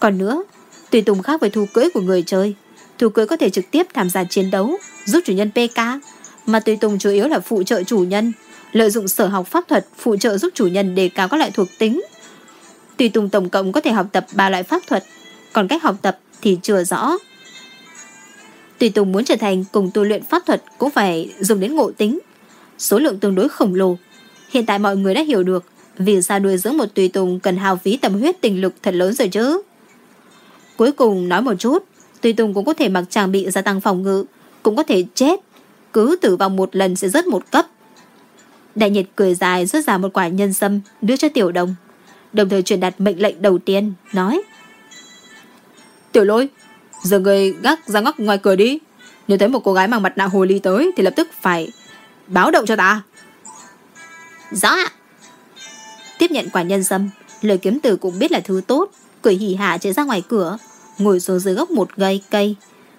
Còn nữa, tùy tùng khác với thú cưỡi của người chơi, thú cưỡi có thể trực tiếp tham gia chiến đấu, giúp chủ nhân PK, mà tùy tùng chủ yếu là phụ trợ chủ nhân, lợi dụng sở học pháp thuật phụ trợ giúp chủ nhân đề cao các loại thuộc tính. Tùy Tùng tổng cộng có thể học tập ba loại pháp thuật, còn cách học tập thì chưa rõ. Tùy Tùng muốn trở thành cùng tu luyện pháp thuật cũng phải dùng đến ngộ tính. Số lượng tương đối khổng lồ. Hiện tại mọi người đã hiểu được vì sao nuôi dưỡng một Tùy Tùng cần hao phí tâm huyết tình lực thật lớn rồi chứ. Cuối cùng nói một chút, Tùy Tùng cũng có thể mặc trang bị gia tăng phòng ngự, cũng có thể chết. Cứ tử vong một lần sẽ rớt một cấp. Đại nhiệt cười dài rớt ra một quả nhân sâm đưa cho tiểu đồng. Đồng thời truyền đạt mệnh lệnh đầu tiên, nói Tiểu lôi, giờ người gác ra ngóc ngoài cửa đi. Nếu thấy một cô gái mang mặt nạ hồ ly tới thì lập tức phải báo động cho ta. Rõ ạ. Tiếp nhận quả nhân sâm, lời kiếm tử cũng biết là thứ tốt, cười hỉ hả chạy ra ngoài cửa, ngồi xuống dưới gốc một cây cây,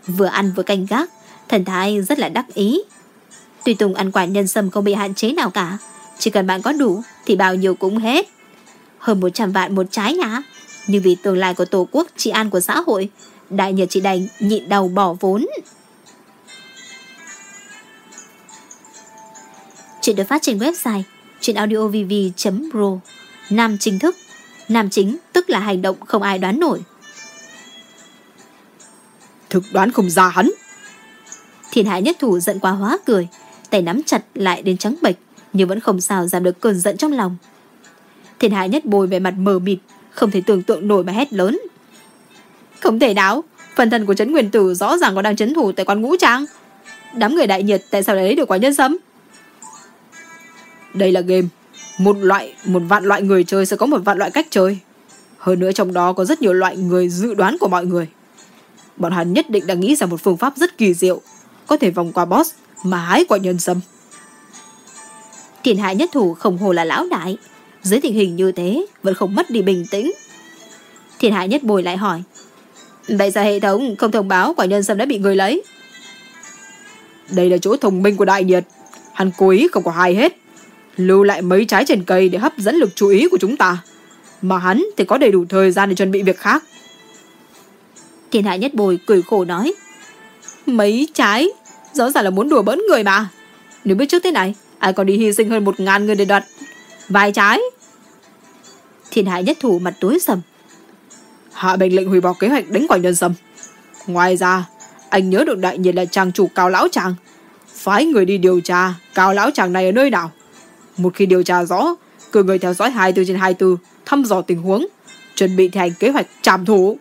vừa ăn vừa canh gác, thần thái rất là đắc ý. Tùy Tùng ăn quả nhân sâm không bị hạn chế nào cả, chỉ cần bạn có đủ thì bao nhiêu cũng hết. Hơn 100 vạn một trái nhá, nhưng vì tương lai của Tổ quốc, trị an của xã hội, đại nhật chỉ đành nhịn đầu bỏ vốn. Chuyện được phát trên website chuyện audiovv.pro Nam chính thức. Nam chính tức là hành động không ai đoán nổi. Thực đoán không ra hắn. Thiên hải nhất thủ giận quá hóa cười Tay nắm chặt lại đến trắng bệch Nhưng vẫn không sao giảm được cơn giận trong lòng. Thiên hải nhất bồi về mặt mờ mịt Không thể tưởng tượng nổi mà hét lớn. Không thể nào Phần thân của Trấn Nguyên Tử rõ ràng còn đang chấn thủ tại quán ngũ trang. Đám người đại nhiệt tại sao lại lấy được quả nhân sấm đây là game. Một loại, một vạn loại người chơi sẽ có một vạn loại cách chơi. Hơn nữa trong đó có rất nhiều loại người dự đoán của mọi người. Bọn hắn nhất định đã nghĩ ra một phương pháp rất kỳ diệu, có thể vòng qua boss mà hái quả nhân sâm. Thiền hại nhất thủ không hồ là lão đại, dưới tình hình như thế vẫn không mất đi bình tĩnh. Thiền hại nhất bồi lại hỏi, Vậy sao hệ thống không thông báo quả nhân sâm đã bị người lấy? Đây là chỗ thông minh của đại nhiệt, hắn cố ý không có hai hết lưu lại mấy trái trên cây để hấp dẫn lực chú ý của chúng ta. Mà hắn thì có đầy đủ thời gian để chuẩn bị việc khác. Thiên hạ nhất bồi cười khổ nói. Mấy trái, rõ ràng là muốn đùa bỡn người mà. Nếu biết trước thế này, ai còn đi hy sinh hơn một ngàn người để đoạt vài trái. Thiên hạ nhất thủ mặt tối sầm. Hạ mệnh lệnh hủy bỏ kế hoạch đánh quả nhân sâm. Ngoài ra, anh nhớ được đại nhiên là chàng chủ cao lão chàng. Phái người đi điều tra cao lão chàng này ở nơi nào. Một khi điều tra rõ, cử người theo dõi 24 trên 24, thăm dò tình huống, chuẩn bị thi hành kế hoạch trảm thủ.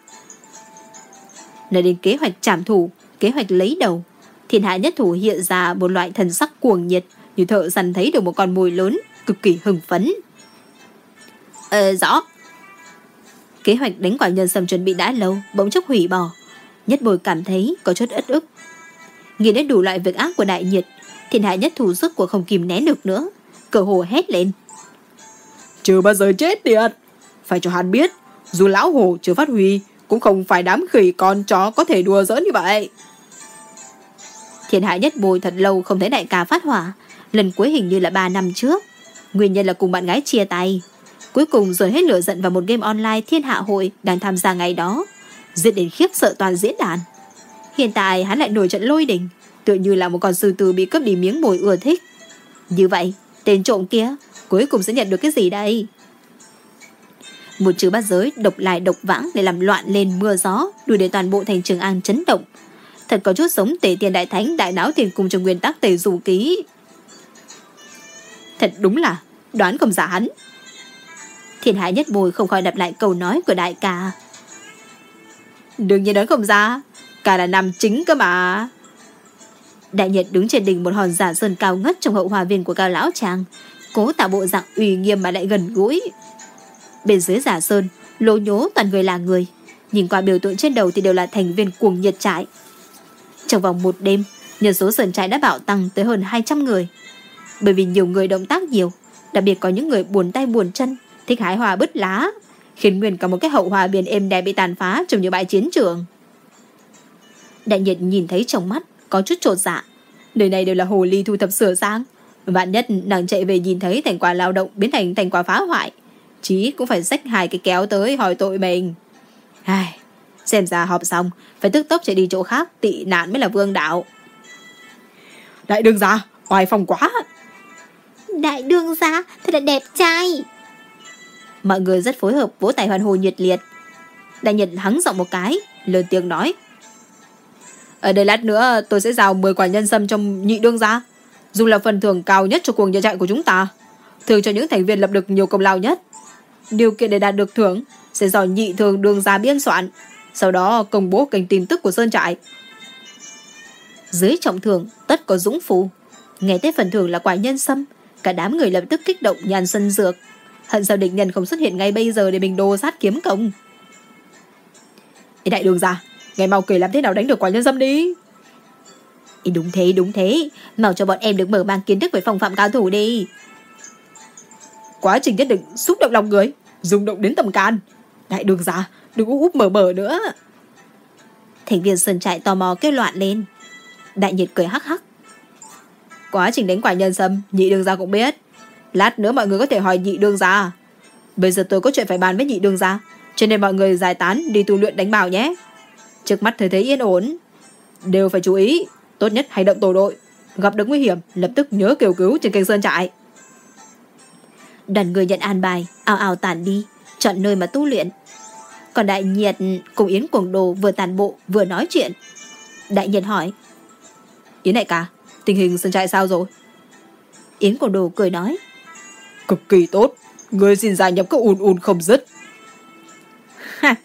Nói đến kế hoạch trảm thủ, kế hoạch lấy đầu, thiên hạ nhất thủ hiện ra một loại thần sắc cuồng nhiệt như thợ săn thấy được một con mồi lớn, cực kỳ hưng phấn. Ờ, rõ. Kế hoạch đánh quả nhân sâm chuẩn bị đã lâu, bỗng chốc hủy bỏ. Nhất bồi cảm thấy có chút ất ức. Nghĩ đến đủ loại việc ác của đại nhiệt, thiên hạ nhất thủ sức của không kìm nén được nữa, cờ hồ hét lên. Chưa bao giờ chết tiệt. Phải cho hắn biết, dù lão hồ chưa phát huy, cũng không phải đám khỉ con chó có thể đùa giỡn như vậy. Thiên hại nhất bồi thật lâu không thấy đại ca phát hỏa. Lần cuối hình như là 3 năm trước. Nguyên nhân là cùng bạn gái chia tay. Cuối cùng rồi hết lửa giận vào một game online thiên hạ hội đang tham gia ngày đó. Giết đến khiếp sợ toàn diễn đàn. Hiện tại hắn lại nổi trận lôi đình. Tựa như là một con sư tử bị cướp đi miếng mồi ưa thích. Như vậy, Tên trộm kia, Cuối cùng sẽ nhận được cái gì đây? Một chữ bắt giới độc lại độc vãng Để làm loạn lên mưa gió, Đuổi để toàn bộ thành Trường An chấn động. Thật có chút giống tể tiền đại thánh, Đại não tiền cùng trong nguyên tắc tề dù ký. Thật đúng là Đoán không giả hắn. Thiên hải nhất bồi không khỏi đập lại câu nói của đại ca. Đương nhiên đoán không ra Cả là nam chính cơ mà. Đại Nhật đứng trên đỉnh một hòn giả sơn cao ngất trong hậu hòa viên của cao lão chàng, cố tạo bộ dạng uy nghiêm mà lại gần gũi. Bên dưới giả sơn, lố nhố toàn người là người, nhìn qua biểu tượng trên đầu thì đều là thành viên cuồng nhiệt trại. Trong vòng một đêm, nhân số sơn trại đã bạo tăng tới hơn 200 người. Bởi vì nhiều người động tác nhiều, đặc biệt có những người buồn tay buồn chân, thích hái hoa bứt lá, khiến nguyên cả một cái hậu hòa biển êm đẹp bị tàn phá trong những bãi chiến trường. Đại Nhật nhìn thấy trong mắt, có chút trột dạ. Nơi này đều là hồ ly thu thập sửa sang. Vạn nhất nàng chạy về nhìn thấy thành quả lao động biến thành thành quả phá hoại. Chí cũng phải xách hai cái kéo tới hỏi tội mình. Ai, xem ra họp xong, phải tức tốc chạy đi chỗ khác, tị nạn mới là vương đạo. Đại đương gia, oai phong quá. Đại đương gia, thật là đẹp trai. Mọi người rất phối hợp vỗ tay hoan hô nhiệt liệt. Đại Nhật hắng giọng một cái, lớn tiếng nói. Ờ, Ở đây lát nữa tôi sẽ rào 10 quả nhân sâm trong nhị đương gia. Dùng là phần thưởng cao nhất cho cuộc nhà chạy của chúng ta. Thường cho những thành viên lập được nhiều công lao nhất. Điều kiện để đạt được thưởng sẽ do nhị thường đương gia biên soạn. Sau đó công bố kênh tin tức của Sơn Trại. Dưới trọng thưởng, tất có dũng phù. Nghe tới phần thưởng là quả nhân sâm, cả đám người lập tức kích động nhàn sân dược. Hận sao địch nhân không xuất hiện ngay bây giờ để mình đồ sát kiếm công. Ê đại đường ra, ngày mau kể làm thế nào đánh được quả nhân sâm đi. Ý đúng thế, đúng thế. Mau cho bọn em được mở mang kiến thức về phòng phạm cao thủ đi. Quá trình nhất định xúc động lòng người, rung động đến tầm can. Đại đường ra, đừng úp úp mở mở nữa. Thành viên sơn trại tò mò kêu loạn lên. Đại nhiệt cười hắc hắc. Quá trình đánh quả nhân sâm, nhị đường gia cũng biết. Lát nữa mọi người có thể hỏi nhị đường gia. Bây giờ tôi có chuyện phải bàn với nhị đường gia, cho nên mọi người giải tán đi tu luyện đánh bào nhé. Trước mắt thấy thấy yên ổn. Đều phải chú ý, tốt nhất hành động tổ đội. Gặp được nguy hiểm, lập tức nhớ kêu cứu trên kênh sơn trại. Đoàn người nhận an bài, ào ào tản đi, chọn nơi mà tu luyện. Còn đại nhiệt cùng Yến Cuồng Đồ vừa tàn bộ vừa nói chuyện. Đại nhiệt hỏi. Yến đại ca, tình hình sơn trại sao rồi? Yến Cuồng Đồ cười nói. Cực kỳ tốt, người xin gia nhập các ùn ùn không dứt.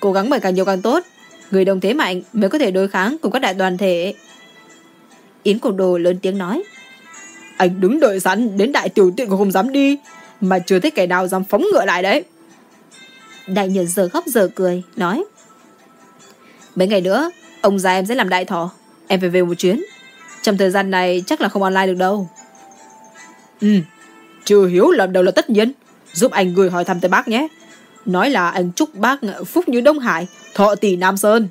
Cố gắng mời càng nhiều càng tốt. Người đồng thế mạnh mới có thể đối kháng cùng các đại đoàn thể. Yến Cuồng Đồ lớn tiếng nói. Anh đứng đợi sẵn đến đại tiểu tiện cũng không dám đi, mà chưa thấy kẻ nào dám phóng ngựa lại đấy. Đại nhân giờ khóc giờ cười, nói. Mấy ngày nữa, ông già em sẽ làm đại thọ. Em phải về một chuyến. Trong thời gian này chắc là không online được đâu. Ừ, chưa hiếu làm đầu là tất nhiên. Giúp anh gửi hỏi thăm tới bác nhé. Nói là anh chúc bác phúc như Đông Hải, thọ tỷ Nam Sơn.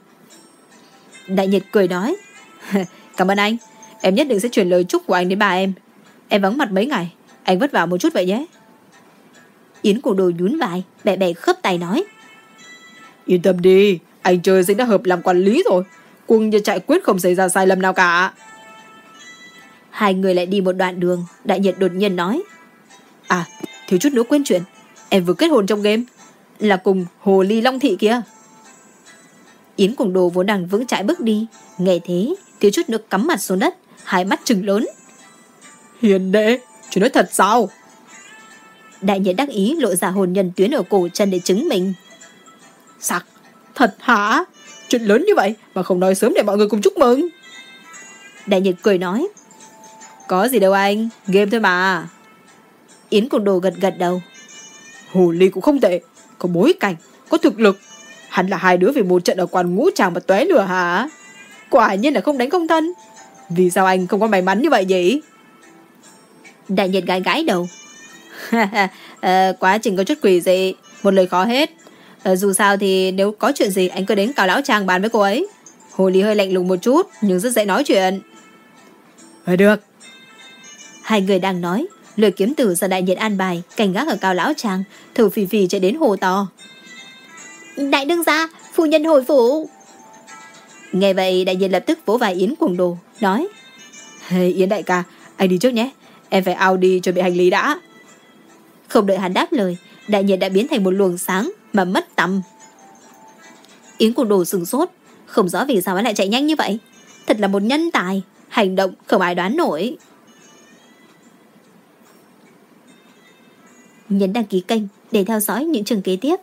Đại Nhật cười nói. Cảm ơn anh. Em nhất định sẽ truyền lời chúc của anh đến bà em. Em vắng mặt mấy ngày. Anh vất vả một chút vậy nhé. Yến cổ đồ nhún vai, bẹ bẹ khớp tay nói. Yên tâm đi, anh trời sinh đã hợp làm quản lý rồi. Quân nhà chạy quyết không xảy ra sai lầm nào cả. Hai người lại đi một đoạn đường, đại nhật đột nhiên nói. À, thiếu chút nữa quên chuyện. Em vừa kết hôn trong game. Là cùng Hồ Ly Long Thị kia. Yến cùng đồ vốn đang vững chạy bước đi. Nghe thế, thiếu chút nữa cắm mặt xuống đất, hai mắt trừng lớn. Hiền đệ, chú nói thật sao? Đại nhật đắc ý lộ ra hồn nhân tuyến ở cổ chân để chứng minh. Sặc, thật hả? Chuyện lớn như vậy mà không nói sớm để mọi người cùng chúc mừng. Đại nhật cười nói. Có gì đâu anh, game thôi mà. Yến cùng đồ gật gật đầu. Hồ Ly cũng không tệ, có bối cảnh, có thực lực. Hẳn là hai đứa về một trận ở quan ngũ chàng mà tóe lửa hả? Quả nhiên là không đánh không thân. Vì sao anh không có may mắn như vậy nhỉ? Đại nhật gãi gãi đầu. à, quá trình có chút quỷ dị, một lời khó hết. À, dù sao thì nếu có chuyện gì anh cứ đến cao lão trang bàn với cô ấy. Hồ Ly hơi lạnh lùng một chút, nhưng rất dễ nói chuyện. À, được. Hai người đang nói, lời kiếm tử do đại nhiệt an bài, cảnh gác ở cao lão trang, thử phì phì chạy đến hồ to. Đại đương gia, phu nhân hồi phủ. Nghe vậy đại nhân lập tức vỗ vai Yến cuồng đồ, nói. Hey, Yến đại ca, anh đi trước nhé. Em phải ao đi chuẩn bị hành lý đã. Không đợi hắn đáp lời, đại nhân đã biến thành một luồng sáng mà mất tầm. Yến cuồng đồ sừng sốt, không rõ vì sao hắn lại chạy nhanh như vậy. Thật là một nhân tài, hành động không ai đoán nổi. Nhấn đăng ký kênh để theo dõi những trường kế tiếp.